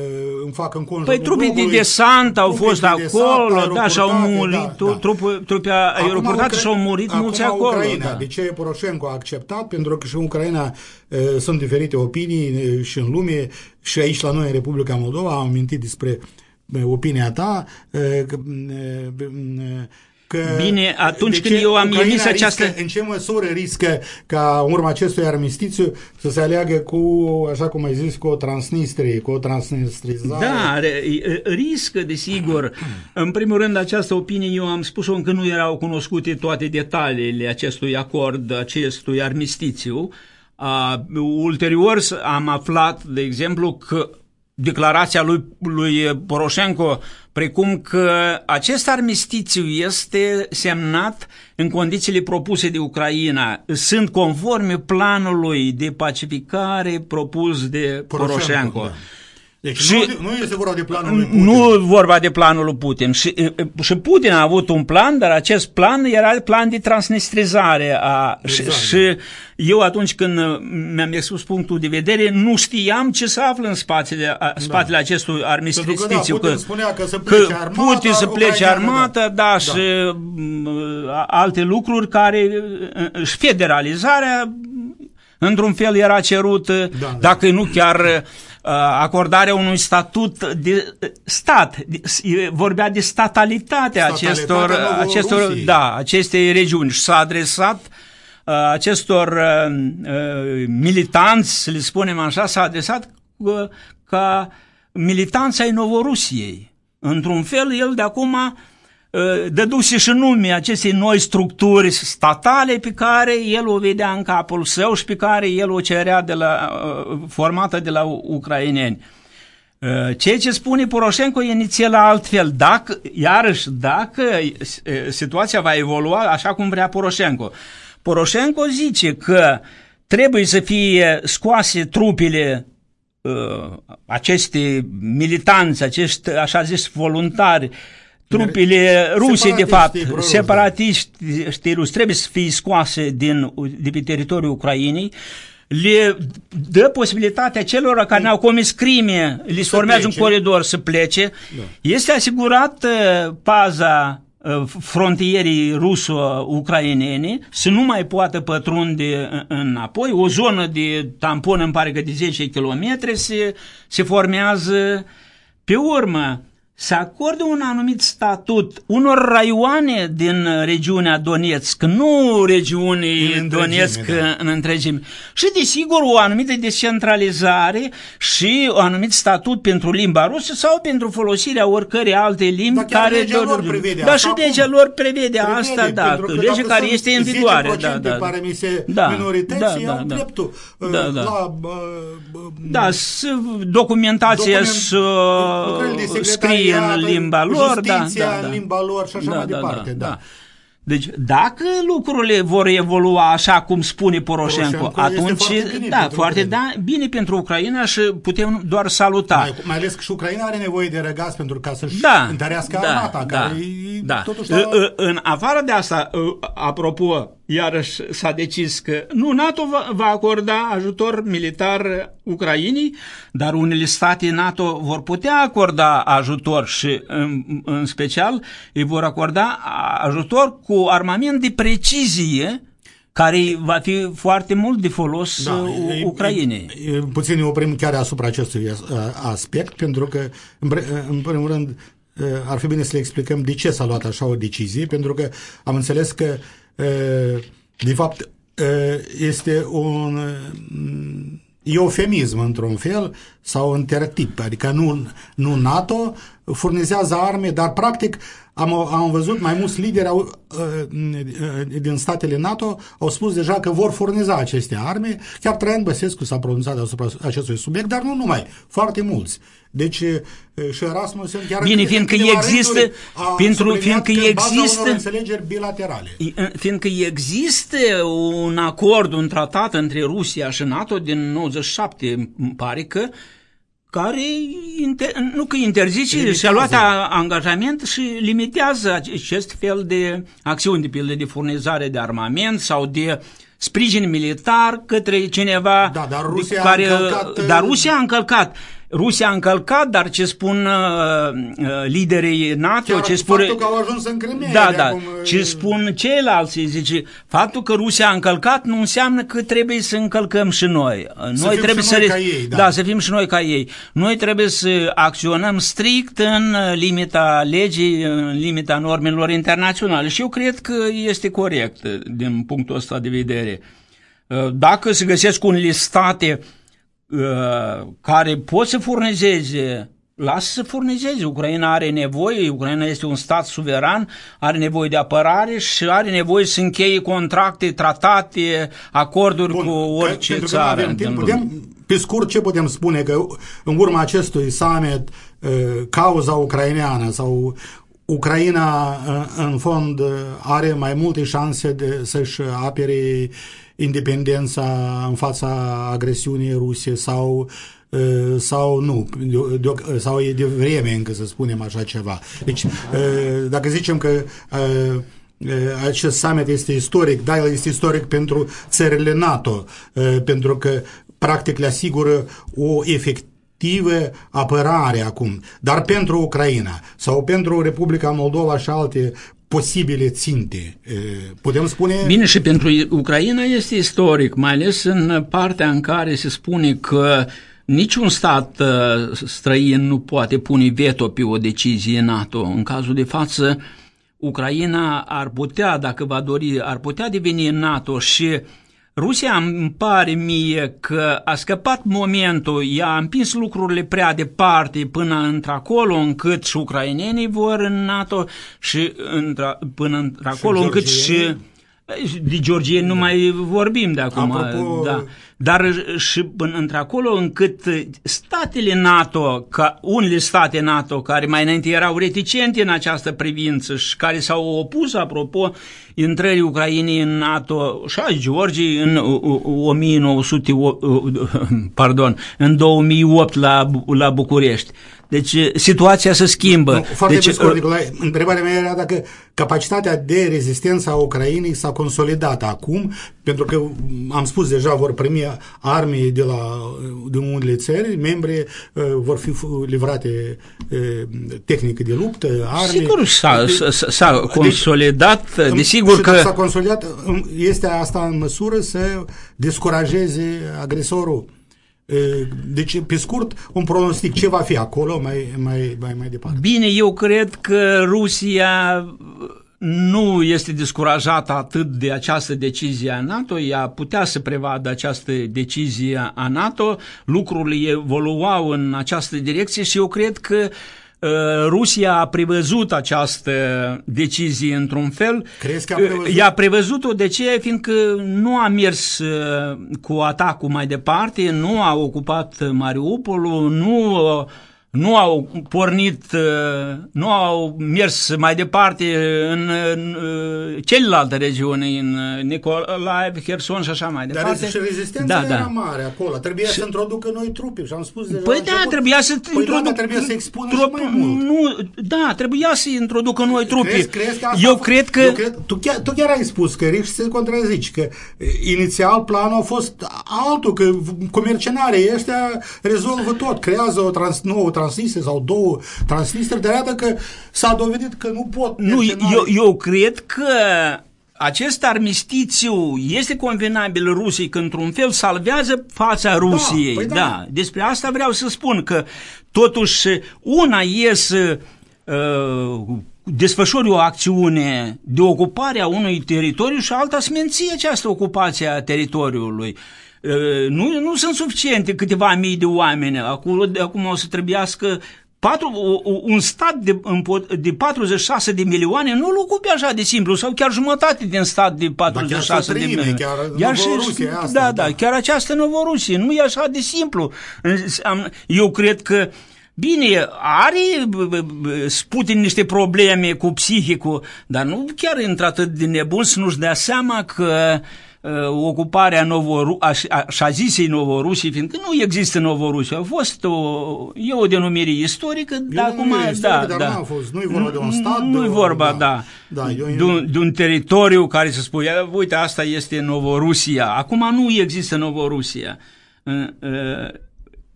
îmi fac în conjurul Păi trupe de desant au fost de acolo, da, și-au murit, da, da. trupe, trupe aeroportate și-au murit acum mulți acolo. Ucraina, da. de ce Poroșenko a acceptat? Pentru că și în Ucraina e, sunt diferite opinii e, și în lume, și aici la noi în Republica Moldova am amintit despre opinia ta, e, e, e, că Bine, atunci când eu am emis această... Riscă, în ce măsură riscă ca în urma acestui armistițiu să se aleagă cu, așa cum ai zis, cu o transnistrie, cu o transnistrizare? Da, riscă, desigur. În primul rând, această opinie eu am spus-o încă nu erau cunoscute toate detaliile acestui acord, acestui armistițiu. Uh, ulterior am aflat, de exemplu, că declarația lui, lui Poroșenko, precum că acest armistițiu este semnat în condițiile propuse de Ucraina, sunt conforme planului de pacificare propus de Poroșenko. Poroșenko. Da. Deci și nu, nu este vorba de planul lui Putin. Nu vorba de planul lui Putin. Și, și Putin a avut un plan, dar acest plan era plan de transnistrizare. A, exact. și, și eu atunci când mi-am expus punctul de vedere, nu știam ce se află în spatele, a, spatele da. acestui armistițiu. Că, da, Putin spunea că să plece că armata, Putin să plece armata, da, da, da, și alte lucruri care, și federalizarea într-un fel era cerut, da, da. dacă nu chiar uh, acordarea unui statut de stat. Vorbea de statalitatea acestor, acestor da, acestei regiuni și s-a adresat uh, acestor uh, militanți, să le spunem așa, s-a adresat ca militanța ai Novorusiei. Într-un fel, el de acum Ă, dăduse și nume acestei noi structuri statale pe care el o vedea în capul său și pe care el o cerea de la, ă, formată de la ucraineni. Ă, ceea ce spune Poroșenko e inițial altfel. Dacă, iarăși, dacă situația va evolua așa cum vrea Poroșenko. Poroșenko zice că trebuie să fie scoase trupele aceste militanți, acești așa zis voluntari trupele ruse, de fapt, separatiști rusi, trebuie să fie scoase din, de pe teritoriul Ucrainei, le dă posibilitatea celor care ne-au comis crime, le se formează plece. un coridor să plece. Da. Este asigurat uh, paza uh, frontierii ruso-ucrainene să nu mai poată pătrunde înapoi. O zonă de tampon, îmi pare că de 10 km, se, se formează pe urmă să acorde un anumit statut unor raioane din regiunea Donetsk, nu regiunii În Donetsk întregime, da. în întregime. Și, desigur, o anumită descentralizare și un anumit statut pentru limba rusă sau pentru folosirea oricărei alte limbi Dar chiar care... legea lor prevede da, asta și legea acum. lor prevede, Prevede, asta, da, pentru că legea dacă care sunt este în vigoare. 10% Da, da, pare mi se Da, minorități, da, iau da, da. dreptul uh, Da, da. la uh, uh, Da, s- documentația document- să lucrările de scrie în secretariat, limba lor, da, justiția da, da. în limba lor și așa mai departe, da. Deci, dacă lucrurile vor evolua așa cum spune Poroșenko, Poroșenko este atunci, foarte bine da, pentru foarte Ucraina. da, bine pentru Ucraina și putem doar saluta. Mai, mai ales că și Ucraina are nevoie de răgaz pentru ca să-și da, întărească da, armata, da, care e da. totuși În- la... în- În afară de asta, ă, apropo, iarăși s-a decis că nu NATO va, va acorda ajutor militar Ucrainei, dar unele state NATO vor putea acorda ajutor și în, în special îi vor acorda ajutor cu armament de precizie care va fi foarte mult de folos da, e- Ucrainei. e- e- Puțin ne oprim chiar asupra acestui as- a- aspect, pentru că, în, pre- în primul rând, e, ar fi bine să le explicăm de ce s-a luat așa o decizie, pentru că am înțeles că, e, de fapt, e, este un mm, eufemism într-un fel sau un tertip, adică nu, nu NATO furnizează arme, dar practic am, am văzut mai mulți lideri au, uh, uh, din statele NATO au spus deja că vor furniza aceste arme. Chiar Traian Băsescu s-a pronunțat asupra acestui subiect, dar nu numai, foarte mulți. Deci uh, și Erasmussen chiar Bine, în fiindcă câteva există- rânduri a pentru- subliniat fiindcă că în baza există- unor înțelegeri bilaterale. Fiindcă există un acord, un tratat între Rusia și NATO din 97, îmi pare că, care inter, nu că interzice, Limitează. și-a luat a- angajament și limitează acest fel de acțiuni, de pildă de furnizare de armament sau de sprijin militar către cineva Da, dar de Rusia a care, încălcat, dar uh, Rusia a încălcat Rusia a încălcat, dar ce spun uh, uh, liderii NATO, Chiar ce spun faptul că au ajuns în Crimea. da, de da. acum, Ce uh, spun ceilalți, zice, faptul că Rusia a încălcat nu înseamnă că trebuie să încălcăm și noi. Noi fim trebuie și să noi res- ca ei, da. da, să fim și noi ca ei. Noi trebuie să acționăm strict în limita legii, în limita normelor internaționale și eu cred că este corect din punctul ăsta de vedere. Dacă se găsesc unele state uh, care pot să furnizeze lasă să furnizeze. Ucraina are nevoie, Ucraina este un stat suveran, are nevoie de apărare și are nevoie să încheie contracte, tratate, acorduri Bun, cu că- orice pentru că nu țară avem din timp, lume. putem, pe scurt, ce putem spune? Că în urma acestui summit, uh, cauza ucraineană sau Ucraina, uh, în fond, uh, are mai multe șanse de să-și apere independența în fața agresiunii ruse sau uh, sau nu, de, de, sau e de vreme încă să spunem așa ceva. Deci, uh, dacă zicem că uh, uh, acest summit este istoric, da, el este istoric pentru țările NATO, uh, pentru că practic le asigură o efectivă apărare acum, dar pentru Ucraina sau pentru Republica Moldova și alte posibile ținte. Uh, Putem spune... Bine, și pentru Ucraina este istoric, mai ales în partea în care se spune că niciun stat uh, străin nu poate pune veto pe o decizie NATO. În cazul de față, Ucraina ar putea, dacă va dori, ar putea deveni NATO și Rusia îmi pare mie că a scăpat momentul, ea a împins lucrurile prea departe până într-acolo încât și ucrainenii vor în NATO și întra, până într-acolo încât și georgienii? de georgieni nu mai vorbim de acum, Apropo- da. Dar și până într-acolo încât statele NATO, ca unele state NATO care mai înainte erau reticente în această privință și care s-au opus, apropo, intrării Ucrainei în NATO și a Georgiei în uh, uh, 1900, uh, uh, pardon, în 2008 la, Bu- la București. Deci situația se schimbă. Nu, foarte deci, pe scurt, uh, Nicolae, întrebarea mea era dacă capacitatea de rezistență a Ucrainei s-a consolidat acum, pentru că am spus deja vor primi arme de la de unele țări, membre uh, vor fi f- livrate uh, tehnică de luptă, arme. Sigur, s-a, Deci- s-a, s-a consolidat, În- desigur și dacă că... s-a consolidat, în- este asta în măsură să descurajeze agresorul Deci, pe scurt, un pronostic, ce va fi acolo mai, mai, mai, mai departe? Bine, eu cred că Rusia nu este descurajată atât de această decizie a NATO, ea putea să prevadă această decizie a NATO, lucrurile evoluau în această direcție și eu cred că uh, Uh, Rusia a prevăzut această decizie într-un fel. Crezi că a prevăzut? I-a prevăzut-o de ce? Fiindcă nu a mers uh, cu atacul mai departe, nu a ocupat Mariupolul, nu nu au pornit, uh, nu au mers mai departe în, în uh, celelalte regiuni, în uh, Nicolaev, Herson și așa mai departe. Dar și rezistența da, era da. mare acolo, trebuia și... să introducă noi trupe și am spus deja Păi da, început, trebuia să păi introducă, da, trebuia să expună trup, și mai mult. Nu, da, trebuia să introducă noi trupe. Crezi, crezi că eu cred că... Eu cred, tu, chiar, tu chiar ai spus că riști să contrazici, că inițial planul a fost altul, că comercianarii ăștia rezolvă tot, creează o trans, nouă Transnistria sau două Transnistria, dar iată că s-a dovedit că nu pot. Nu, eu, eu cred că acest armistițiu este convenabil Rusiei că într-un fel salvează fața da, Rusiei. Da, păi da. da. Despre asta vreau să spun că totuși una iese uh, desfășori o acțiune de ocupare a unui teritoriu și alta să menții această ocupație a teritoriului. Uh, nu, nu sunt suficiente câteva mii de oameni. Acum, acum o să trebuiască patru, un stat de, de 46 de milioane nu-l ocupe așa de simplu, sau chiar jumătate din stat de 46 da, de milioane. Chiar, chiar și, asta, da, da, da, chiar această Novorusie. Nu e așa de simplu. Eu cred că Bine, are Putin niște probleme cu psihicul, dar nu chiar intră atât de nebun să nu-și dea seama că uh, Uh, ocuparea Novoru- așa zisei Novorusii, fiindcă nu există Novorusia, a fost o, e o denumire istorică, e dar acum, da, dar da. Nu, a fost, nu e vorba de un stat. Nu e vorba, da, da, da de, un, de un teritoriu care se spune, uite, asta este Novorusia. Acum nu există Novorusia.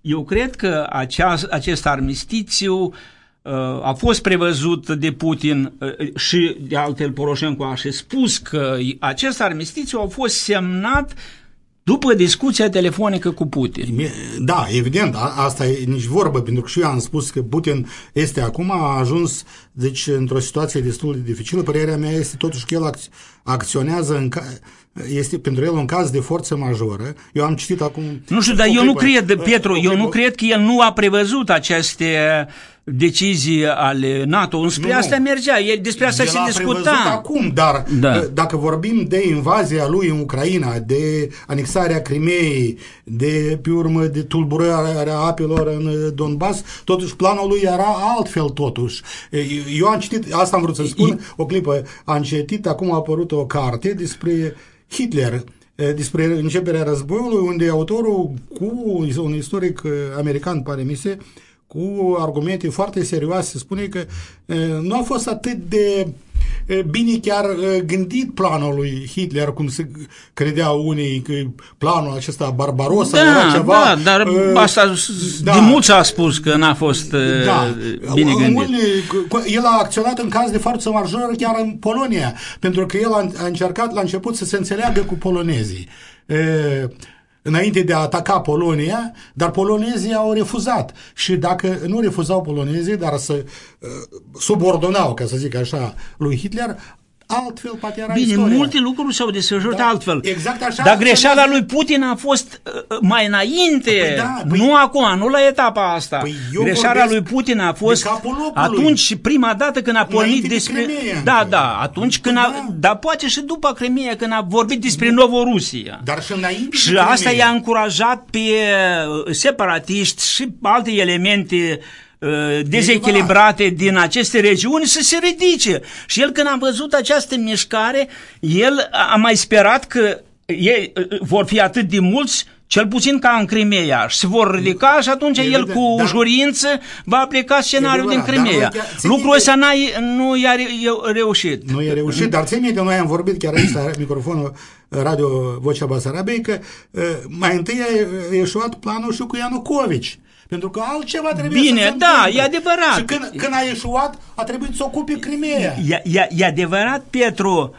Uh, uh, eu cred că aceast, acest armistițiu Uh, a fost prevăzut de Putin uh, și de altfel Poroșenko a și spus că acest armistițiu a fost semnat după discuția telefonică cu Putin. Da, evident, asta e nici vorbă, pentru că și eu am spus că Putin este acum, a ajuns deci, într-o situație destul de dificilă. Părerea mea este totuși că el acționează în, este pentru el un caz de forță majoră. Eu am citit acum... Nu știu, dar eu nu cred, Petru, eu nu cred că el nu a prevăzut aceste decizii ale NATO. Înspre nu, asta mergea, el, despre asta se discuta. acum, dar da. dacă vorbim de invazia lui în Ucraina, de anexarea Crimeei, de, pe urmă, de tulburarea apelor în Donbass, totuși planul lui era altfel totuși. Eu am citit, asta am vrut să spun, o clipă, am citit, acum a apărut o carte despre Hitler, despre începerea războiului, unde autorul cu un istoric american, pare mi se, cu argumente foarte serioase, spune că nu a fost atât de bine chiar gândit planul lui Hitler, cum se credea unii că planul acesta barbaros da, era ceva... Da, dar uh, asta da, de mulți a spus că n-a fost da, bine gândit. Unii, el a acționat în caz de forță majoră chiar în Polonia, pentru că el a, a încercat la început să se înțeleagă cu polonezii. Uh, înainte de a ataca Polonia, dar polonezii au refuzat. Și dacă nu refuzau polonezii, dar să uh, subordonau, ca să zic așa, lui Hitler, altfel poate era Bine, istoria. multe lucruri s-au desfășurat da, altfel. Exact așa. Dar greșeala lui Putin a fost uh, mai înainte, păi da, păi, nu acum, nu la etapa asta. Păi greșeala lui Putin a fost atunci prima dată când a pornit despre... De da, da, atunci când a... Da. Dar poate și după Crimea, când a vorbit despre Novorusia. Dar și înainte Și asta i-a încurajat pe uh, separatiști și alte elemente Uh, dezechilibrate din aceste regiuni să se ridice. Și el când a văzut această mișcare, el a mai sperat că ei uh, vor fi atât de mulți cel puțin ca în Crimea și se vor ridica și atunci e el cu dar, ușurință va aplica scenariul din Crimea. Lucrul ăsta nu i-a reușit. Nu i-a reușit, dar ține de noi am vorbit chiar aici la microfonul Radio Vocea Basarabiei că uh, mai întâi a ieșuat planul și cu Ianucovici. Pentru că altceva trebuie Bine, să se da, e adevărat. Și când, când a ieșuat, a trebuit să ocupe Crimea. E, e, e adevărat, Petru,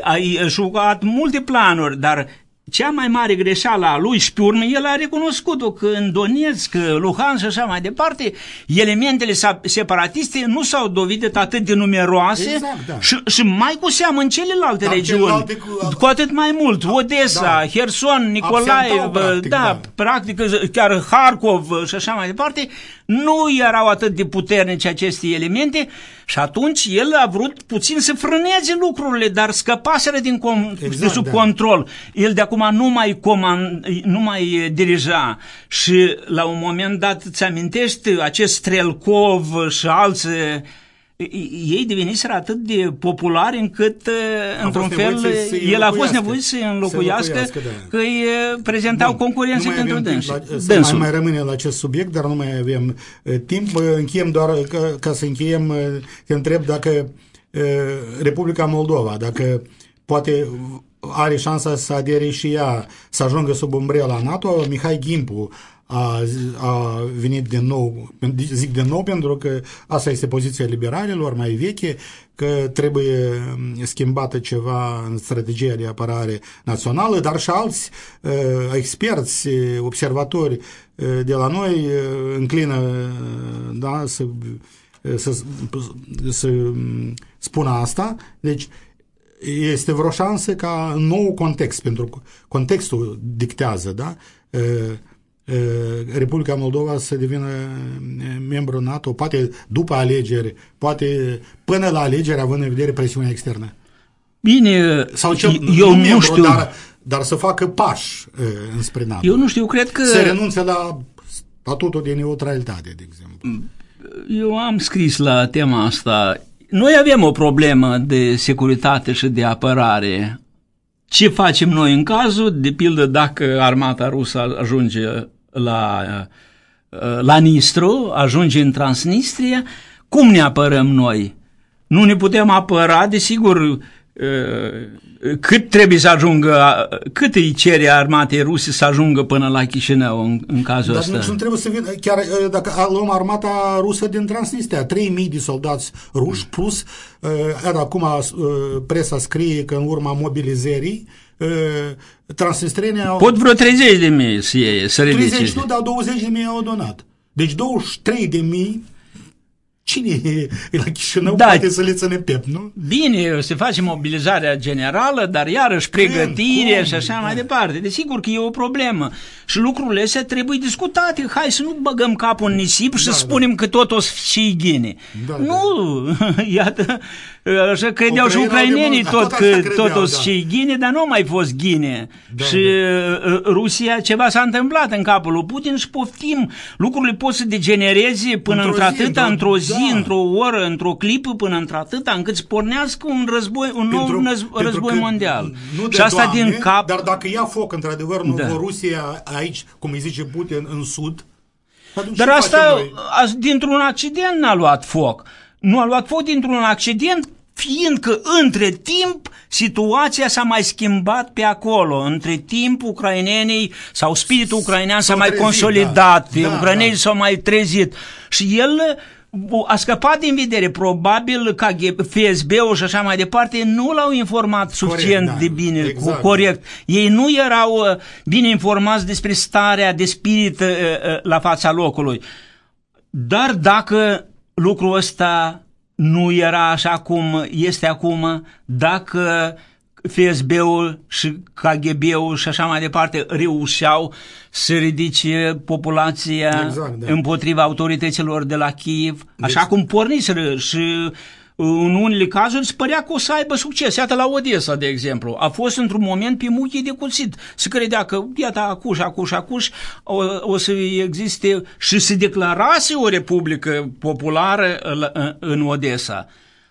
ai jucat multe planuri, dar cea mai mare greșeală a lui și pe urmă el a recunoscut-o că în Donetsk, Luhansk și așa mai departe, elementele separatiste nu s-au dovedit atât de numeroase Exact, da. și, și mai cu seamă în celelalte Dar regiuni, celelalte cu- cu atât mai mult, Odessa, da. Herson, Nicolaev, Absentau, practic, da, da. practic chiar Harkov și așa mai departe, nu erau atât de puternice aceste elemente și atunci el a vrut puțin să frâneze lucrurile, dar scăpaseră din com- Exact, de sub da. control. El de acum nu mai, comand, nu mai eh, dirija și la un moment dat îți amintești acest Strelkov și alții ei deveniseră atât de populari încât, eh, într-un fost fel, nevoit să-i el a fost înlocuiască. nevoit să Să înlocuiască, înlocuiască, da. că îi eh, prezentau Bun, concurență nu mai pentru avem timp dânsul. La, să mai, dânsul. mai rămânem la acest subiect, dar nu mai avem uh, timp. Uh, Încheiem doar, uh, ca, ca să încheiem, uh, te întreb dacă uh, Republica Moldova, dacă poate are șansa să adere și ea, să ajungă sub umbrela NATO. Mihai Gimpu a, a venit din nou, zic din nou pentru că asta este poziția liberalilor mai veche, că trebuie um, schimbată ceva în strategia de apărare națională, dar și alți uh, experți, uh, observatori uh, de la noi uh, înclină uh, da, să, uh, să, să um, spună asta. Deci este vreo șansă ca în nou context, pentru că contextul dictează, da? Uh, uh, Republica Moldova să devină uh, membru NATO, poate după alegeri, poate până la alegeri, având în vedere presiunea externă. Bine, Sau cel, eu nu, membru, știu. Dar, dar să facă pași uh, înspre NATO. Eu nu știu, cred că... Să renunțe la statutul de neutralitate, de exemplu. Eu am scris la tema asta. Noi avem o problemă de securitate și de apărare. Ce facem noi în cazul, de pildă, dacă armata rusă ajunge la, la Nistru, ajunge în Transnistria, cum ne apărăm noi? Nu ne putem apăra, desigur, cât trebuie să ajungă, cât îi cere armatei ruse să ajungă până la Chișinău în, în cazul Dar ăsta? nici nu trebuie să vină, chiar uh, dacă luăm armata rusă din Transnistria, 3000 de soldați ruși plus, uh, iar acum uh, presa scrie că în urma mobilizării uh, transnistrienii au... Pot vreo 30 de mii să iei, să ridice. 30 nu, dar 20 de mii au donat. Deci 23 de mii Cine e la Chișinău Da. poate să le ține pep, nu? Bine, se face mobilizarea generală, dar iarăși pregătire cum? și așa Da. mai departe. Desigur că e o problemă. Și lucrurile astea trebuie discutate. Hai să nu băgăm capul în nisip și Da, să spunem că tot o să și ghine. Da, nu, iată, așa credeau și Ucraina ucrainenii de- tot tot că așa credeau, tot o da. să și ghine, dar nu a mai fost ghine. Da, și uh, Rusia, ceva s-a întâmplat în capul lui Putin și poftim. Lucrurile pot să degenereze până Într-o zi, într-atâta, da, într-o zi, da. într-o oră, într-o clipă, până într-atâta, încât să pornească un război, un nou Pentru- răz- pentru război că mondial. Nu de și asta Doamne, din cap... Dar dacă ia foc, într-adevăr, Da. Novorusia aici, cum îi zice Putin, în sud, atunci Dar ce asta facem noi? a- dintr-un accident n-a luat foc. Nu a luat foc dintr-un accident fiindcă între timp situația s-a mai schimbat pe acolo. Între timp ucrainenii sau spiritul ucrainean s-a S-au mai trezit, consolidat, da. Da, ucrainenii da. s-au mai trezit și el a scăpat din vedere. Probabil că FSB-ul și așa mai departe nu l-au informat suficient da. de bine, Exact. cu, corect. Ei nu erau uh, bine informați despre starea de spirit uh, uh, la fața locului. Dar dacă lucrul ăsta nu era așa cum este acum, dacă FSB-ul și KGB-ul și așa mai departe reușeau să ridice populația Exact, da. împotriva autorităților de la Kiev, așa cum porniseră și în unele cazuri se părea că o să aibă succes. Iată la Odessa, de exemplu. A fost într-un moment pe muchii de cuțit. Se credea că, iată, acuș, acuș, acuș, o, o să existe și se declarase o republică populară la- în Odessa.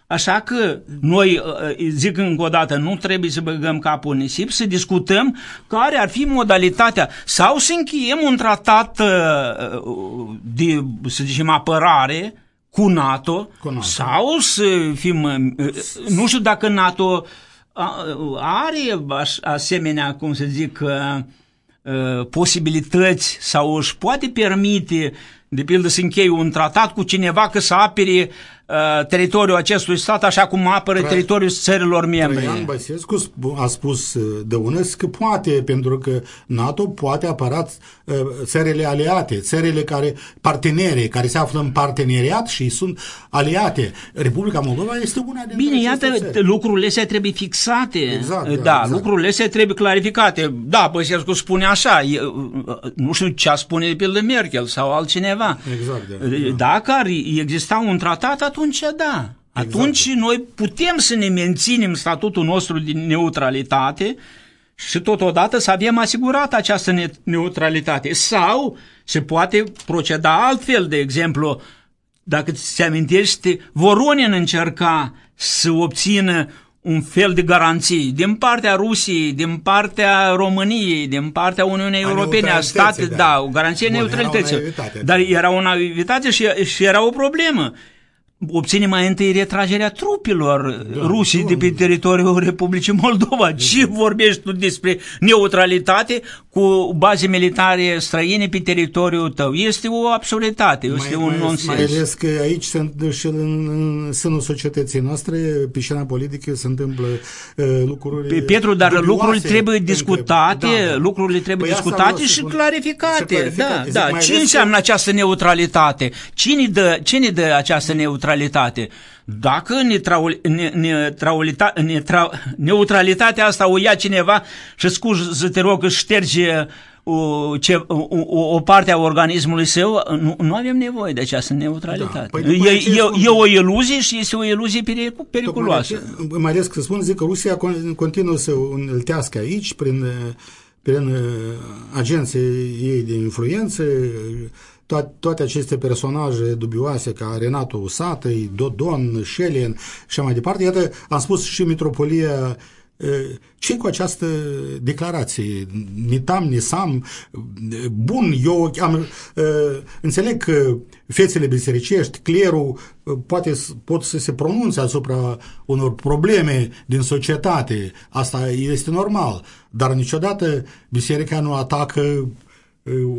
Așa că noi, uh, zic încă o dată, nu trebuie să băgăm capul în nisip, să discutăm care ar fi modalitatea sau să încheiem un tratat uh, de, să zicem, apărare cu NATO, Cu NATO. sau să fim, uh, nu știu dacă NATO uh, are aș- asemenea, cum să zic, uh, uh, posibilități sau își poate permite, de pildă, să încheie un tratat cu cineva că să apere uh, teritoriul acestui stat așa cum apără Tra- teritoriul țărilor membre. Traian Băsescu sp- a spus uh, de unăs că poate, pentru că NATO poate apăra uh, țările aliate, țările care, partenere, care se află în parteneriat și sunt aliate. Republica Moldova este una dintre Bine, aceste iată, țări. lucrurile astea trebuie fixate. Exact, da, da exact. lucrurile astea trebuie clarificate. Da, Băsescu spune așa, e, nu știu ce a spune de pildă Merkel sau altcineva. Exact, da, da. Dacă ar exista un tratat, atunci da. Atunci Exact. noi putem să ne menținem statutul nostru de neutralitate și totodată să avem asigurat această ne- neutralitate. Sau se poate proceda altfel, de exemplu, dacă ți amintești, Voronin încerca să obțină un fel de garanții din partea Rusiei, din partea României, din partea Uniunii A Europene, a neutralității, state, da. da, o garanție Bun, era o neutralității. naivitate. Dar era o naivitate și, și era o problemă. Obține mai întâi retragerea trupilor da, rusii de pe teritoriul Republicii Moldova. Ce vorbești tu despre neutralitate cu baze militare străine pe teritoriul tău? Este o absurditate, este un mai, nonsens. mai ales că aici sunt și în, în sânul societății noastre, pe scena politică se întâmplă uh, lucruri Pe Pietru, dar dubioase lucrurile trebuie între- discutate, Da, da. lucrurile trebuie Păi asta discutate vreau să și spun. clarificate. Și clarificate. Da, Zic, da. mai Ce ales înseamnă că- această neutralitate? Cine dă, cine dă această neutralitate? Dacă neutrali- ne- neutralita- neutra- neutralitatea asta o ia cineva și scuză, te rog, își șterge o, ce, o, o, o parte a organismului său, nu, nu avem nevoie de această neutralitate. Păi după e, aceea e, spun- e o iluzie și este o iluzie pericu- periculoasă. Tocmai, mai ales că spun, zic că Rusia con- continuă să înăltească aici prin, prin uh, agenții ei de influență toate, toate aceste personaje dubioase ca Renato Usatăi, Dodon, Șelien și așa mai departe. Iată, am spus și Mitropolia ce cu această declarație? Nitam, nisam, bun, eu am, uh, înțeleg că fețele bisericești, clerul, uh, poate s- pot să se pronunțe asupra unor probleme din societate. Asta este normal. Dar niciodată biserica nu atacă uh,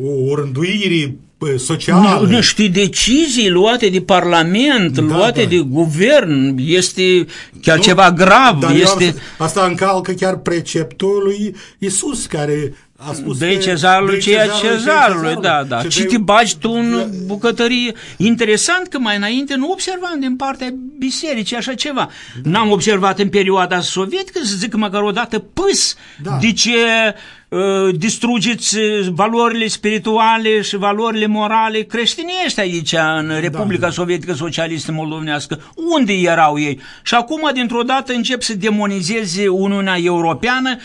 o, o rânduire uh, socială. Nu știi, decizii luate de Parlament, Da, luate da. de guvern, este chiar Nu, ceva grav. Dar eu este... am, asta încalcă chiar preceptul lui Isus care a spus Dă-i că- cezarului dă-i ceea cezarului cezarului, da, da. Și Și dă-i- te bagi tu în Da. bucătărie. Interesant că mai înainte nu observam din partea bisericii așa ceva. N-am observat în perioada sovietică, să zic măcar o dată, pâs, Da. de ce uh, distrugeți uh, valorile spirituale și valorile morale creștinești aici în Republica da. Sovietică Socialistă Moldovenească. Unde erau ei? Și acum, dintr-o dată, încep să demonizeze Uniunea Europeană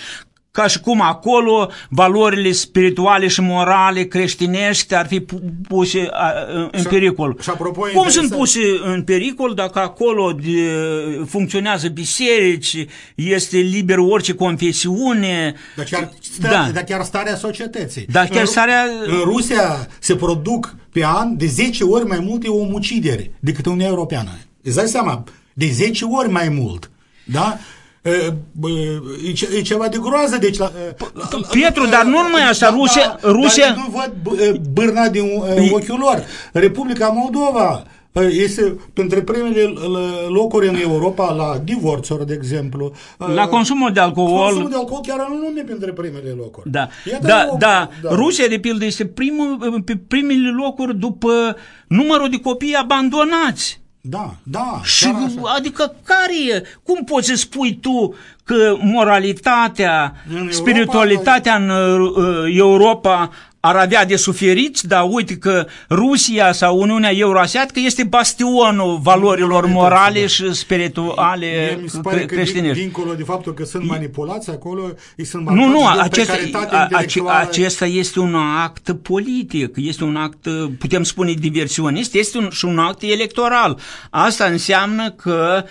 ca și cum acolo valorile spirituale și morale creștinești ar fi pu- puse a, în Și- pericol. și apropo, cum interesant- sunt puse în pericol dacă acolo de, funcționează biserici, este liber orice confesiune? Dar chiar, sta, Da. dar chiar starea societății. Dar chiar În Ru- starea- În Rusia se produc pe an de 10 ori mai multe omucideri decât în Uniunea Europeană. Îți dai seama? De 10 ori mai mult. Da? E, bă, E, ce- e ceva de groază, deci la, la, la- Pietru, dar nu numai asta, Da, Rusia- da, Rusia- Dar nu văd bă- bârna din uh, ochiul lor. Republica Moldova uh, este printre primele uh, locuri în Europa la divorțuri, de exemplu. Uh, La consumul de alcool. Consumul de alcool chiar în lume printre primele locuri. Da, Iată da, o- da, Rusia, de pildă, este primul, pe primele locuri după numărul de copii abandonați. Da, da. Și, chiar așa. adică, care e? Cum poți să spui tu că moralitatea, În Europa, spiritualitatea în uh, Europa ar avea de suferit, dar uite că Rusia sau Uniunea Euroasiatică este bastionul valorilor morale și Mie spirituale mi se pare cre- că din, creștinești. dincolo de faptul că sunt manipulați acolo, ei sunt Nu, nu, marcați de o acesta, precaritate a, ace, intelectuală. acesta este un act politic, este un act, putem spune, diversionist, este un, și un act electoral. Asta înseamnă că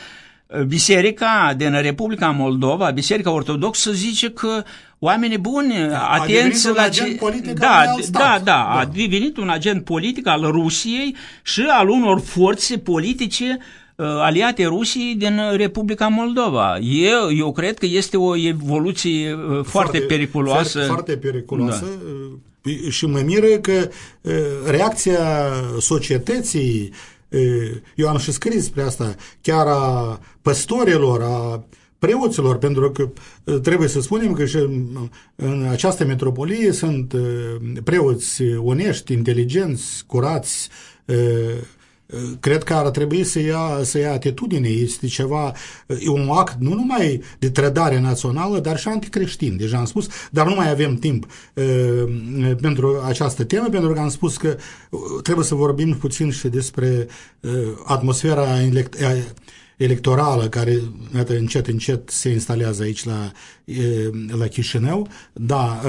uh, Biserica din Republica Moldova, Biserica Ortodoxă, zice că oamenii buni, atenți devenit un la agent politic al da, unui alt da, stat. da, a Da. devenit un agent politic al Rusiei și al unor forțe politice uh, aliate Rusiei din Republica Moldova. Eu, eu cred că este o evoluție uh, foarte, foarte periculoasă. Foarte, foarte periculoasă. Da. Și mă miră că uh, reacția societății eu am și scris despre asta, chiar a păstorilor, a preoților, pentru că trebuie să spunem că și în această metropolie sunt preoți onești, inteligenți, curați, cred că ar trebui să ia, să ia atitudine. Este ceva, e un act nu numai de trădare națională, dar și anticreștin, deja am spus, dar nu mai avem timp uh, pentru această temă, pentru că am spus că trebuie să vorbim puțin și despre uh, atmosfera elect- electorală care iată, încet, încet se instalează aici la, la Chișinău. Da,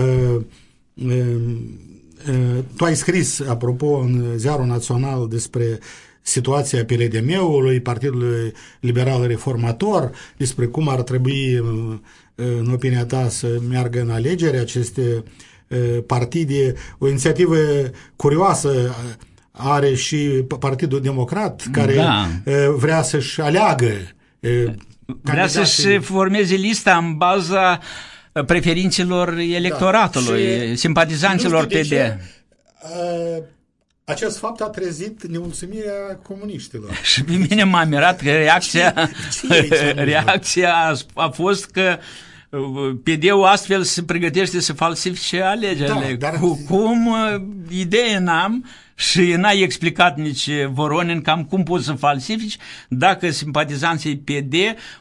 tu ai scris, apropo, în Ziarul Național despre situația PLDM-ului, Partidului Liberal Reformator, despre cum ar trebui, în opinia ta, să meargă în alegeri aceste partide. O inițiativă curioasă are și Partidul Democrat, care da. vrea să-și aleagă Vrea să-și formeze lista în baza preferințelor electoratului, da. simpatizanților PD. Ce, acest fapt a trezit nemulțumirea comuniștilor. Și pe mine m-a mirat că reacția, ce, ce reacția a, a fost că uh, PD-ul astfel se pregătește să falsifice alegerile. Da, dar... Cu, cum uh, idee n-am și n-ai explicat nici Voronin cam cum poți să falsifici dacă simpatizanții PD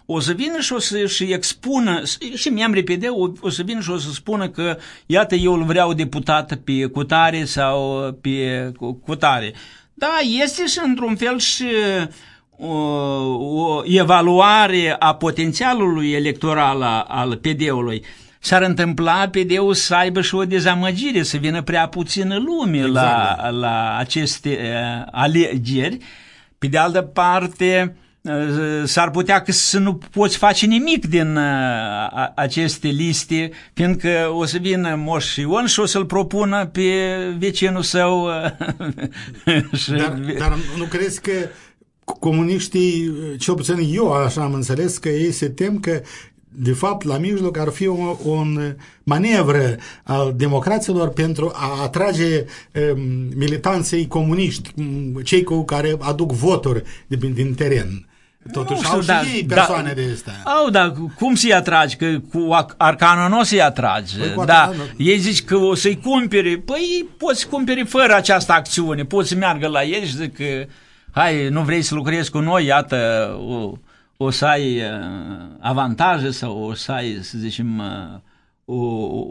o să vină și o să și expună, și membrii PD o, o să vină și o să spună că iată eu îl vreau deputat pe cutare sau pe cutare. Da, este și într-un fel și o, o evaluare a potențialului electoral al PD-ului s-ar întâmpla PD-ul să aibă și o dezamăgire, să vină prea puțină lume exact. la, la aceste uh, alegeri. Pe de altă parte, uh, s-ar putea că să nu poți face nimic din uh, aceste liste, fiindcă o să vină Moș Ion și o să-l propună pe vecinul său. dar, dar nu crezi că comuniștii, cel puțin eu așa am înțeles, că ei se tem că de fapt, la mijloc ar fi o, o manevră al democraților pentru a atrage um, militanții comuniști, cei cu care aduc voturi din, din teren. Totuși nu știu, au și da, ei persoane da, de astea. Au, dar cum să-i atragi? Că cu arcana nu o să-i atragi. Păi, da, ei zici că o să-i cumpere. Păi poți cumpere fără această acțiune. Poți să meargă la ei și zic că hai, nu vrei să lucrezi cu noi, iată, o, o să ai uh, avantaje sau o să ai, să zicem, uh,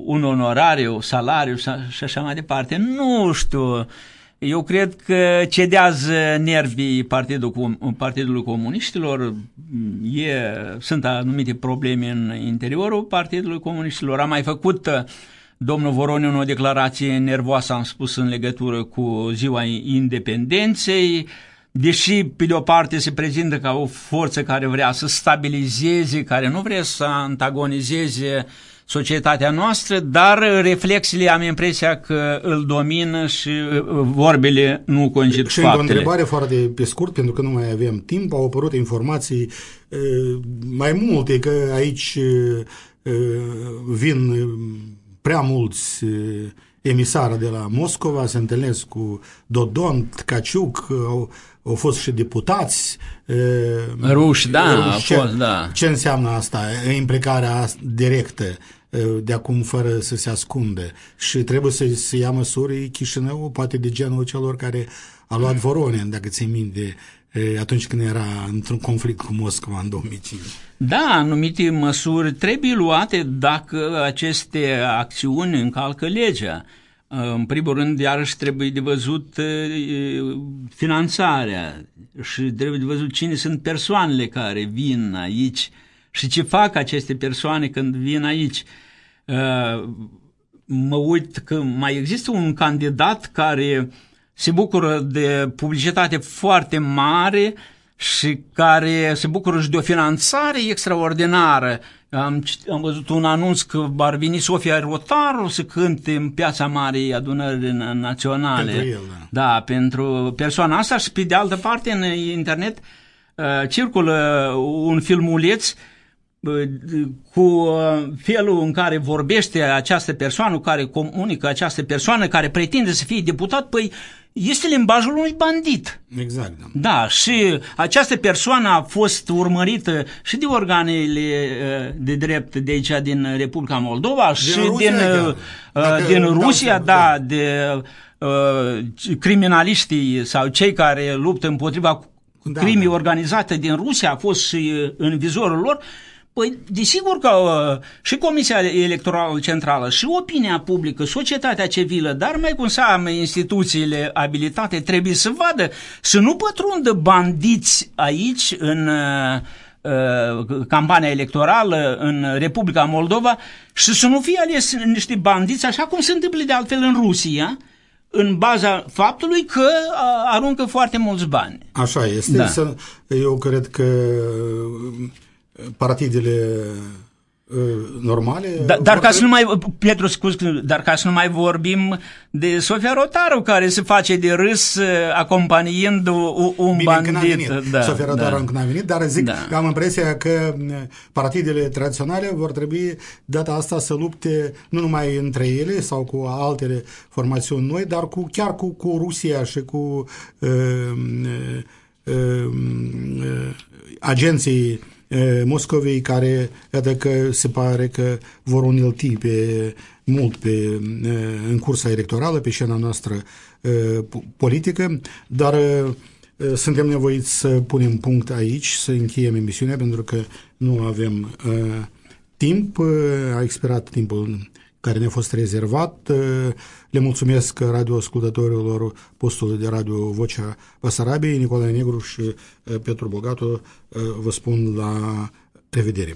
un onorariu, un salariu și așa mai departe. Nu știu. Eu cred că cedează nervii Partidul, Partidului Comuniștilor, e, sunt anumite probleme în interiorul Partidului Comuniștilor. Am mai făcut uh, domnul Voroniu o declarație nervoasă, am spus, în legătură cu ziua independenței, deși pe de o parte se prezintă ca o forță care vrea să stabilizeze, care nu vrea să antagonizeze societatea noastră, dar reflexiile am impresia că îl domină și uh, vorbele nu concid și faptele. Și o întrebare foarte pe scurt, pentru că nu mai avem timp, au apărut informații uh, mai multe că aici uh, vin prea mulți emisară de la Moscova, se întâlnesc cu Dodon, Tkaciuc, au, au fost și deputați. Ruși, da, ruși. Ce, a fost, da. Ce înseamnă asta? Implicarea directă de acum fără să se ascunde și trebuie să se ia măsuri Chișinău, poate de genul celor care a luat Voronin, dacă ți minte, atunci când era într-un conflict cu Moscova în 2005. Da, anumite măsuri trebuie luate dacă aceste acțiuni încalcă legea. În primul rând, iarăși trebuie de văzut finanțarea și trebuie de văzut cine sunt persoanele care vin aici și ce fac aceste persoane când vin aici. Mă uit că mai există un candidat care se bucură de publicitate foarte mare și care se bucură și de o finanțare extraordinară. Am, am văzut un anunț că ar veni Sofia Rotaru să cânte în piața Marei Adunări Naționale. Pentru el, da. da, pentru persoana asta și pe de altă parte în internet uh, circulă un filmuleț cu uh, felul în care vorbește această persoană, care comunică această persoană, care pretinde să fie deputat, păi este limbajul unui bandit. Exact, da. Da, și această persoană a fost urmărită și de organele uh, de drept de aici din Republica Moldova din și Rusia, din, chiar. uh, din Rusia, da, da. de uh, criminaliștii sau cei care luptă împotriva Da, crimii da. organizate din Rusia, a fost și uh, în vizorul lor, Păi, desigur că uh, și Comisia Electorală Centrală, și opinia publică, societatea civilă, dar mai cum seamă instituțiile abilitate, trebuie să vadă, să nu pătrundă bandiți aici în uh, uh, campania electorală în Republica Moldova și să nu fie ales niște bandiți, așa cum se întâmplă de altfel în Rusia, în baza faptului că uh, aruncă foarte mulți bani. Așa este. Da. Să- Eu cred că partidele uh, normale... Da, dar vor ca să nu trebui- mai, Petru, scuz, dar ca să nu mai vorbim de Sofia Rotaru, care se face de râs uh, acompaniind un, un Bine, încă n-a bandit. venit. Da, Sofia Rotaru da. încă n-a venit, dar zic Da. că am impresia că m, partidele tradiționale vor trebui data asta să lupte nu numai între ele sau cu altele formațiuni noi, dar cu, chiar cu, cu Rusia și cu uh, uh, uh, agenții uh, Moscovei care, iată că se pare că vor unilti pe mult pe, uh, în cursa electorală, pe scena noastră uh, po- politică, dar uh, suntem nevoiți să punem punct aici, să încheiem emisiunea, pentru că nu avem uh, timp, uh, a expirat timpul care ne-a fost rezervat. Uh, Le mulțumesc radioascultătorilor postului de radio Vocea Basarabiei, Nicolae Negru și uh, Petru Bogatu. Uh, Vă spun la revedere.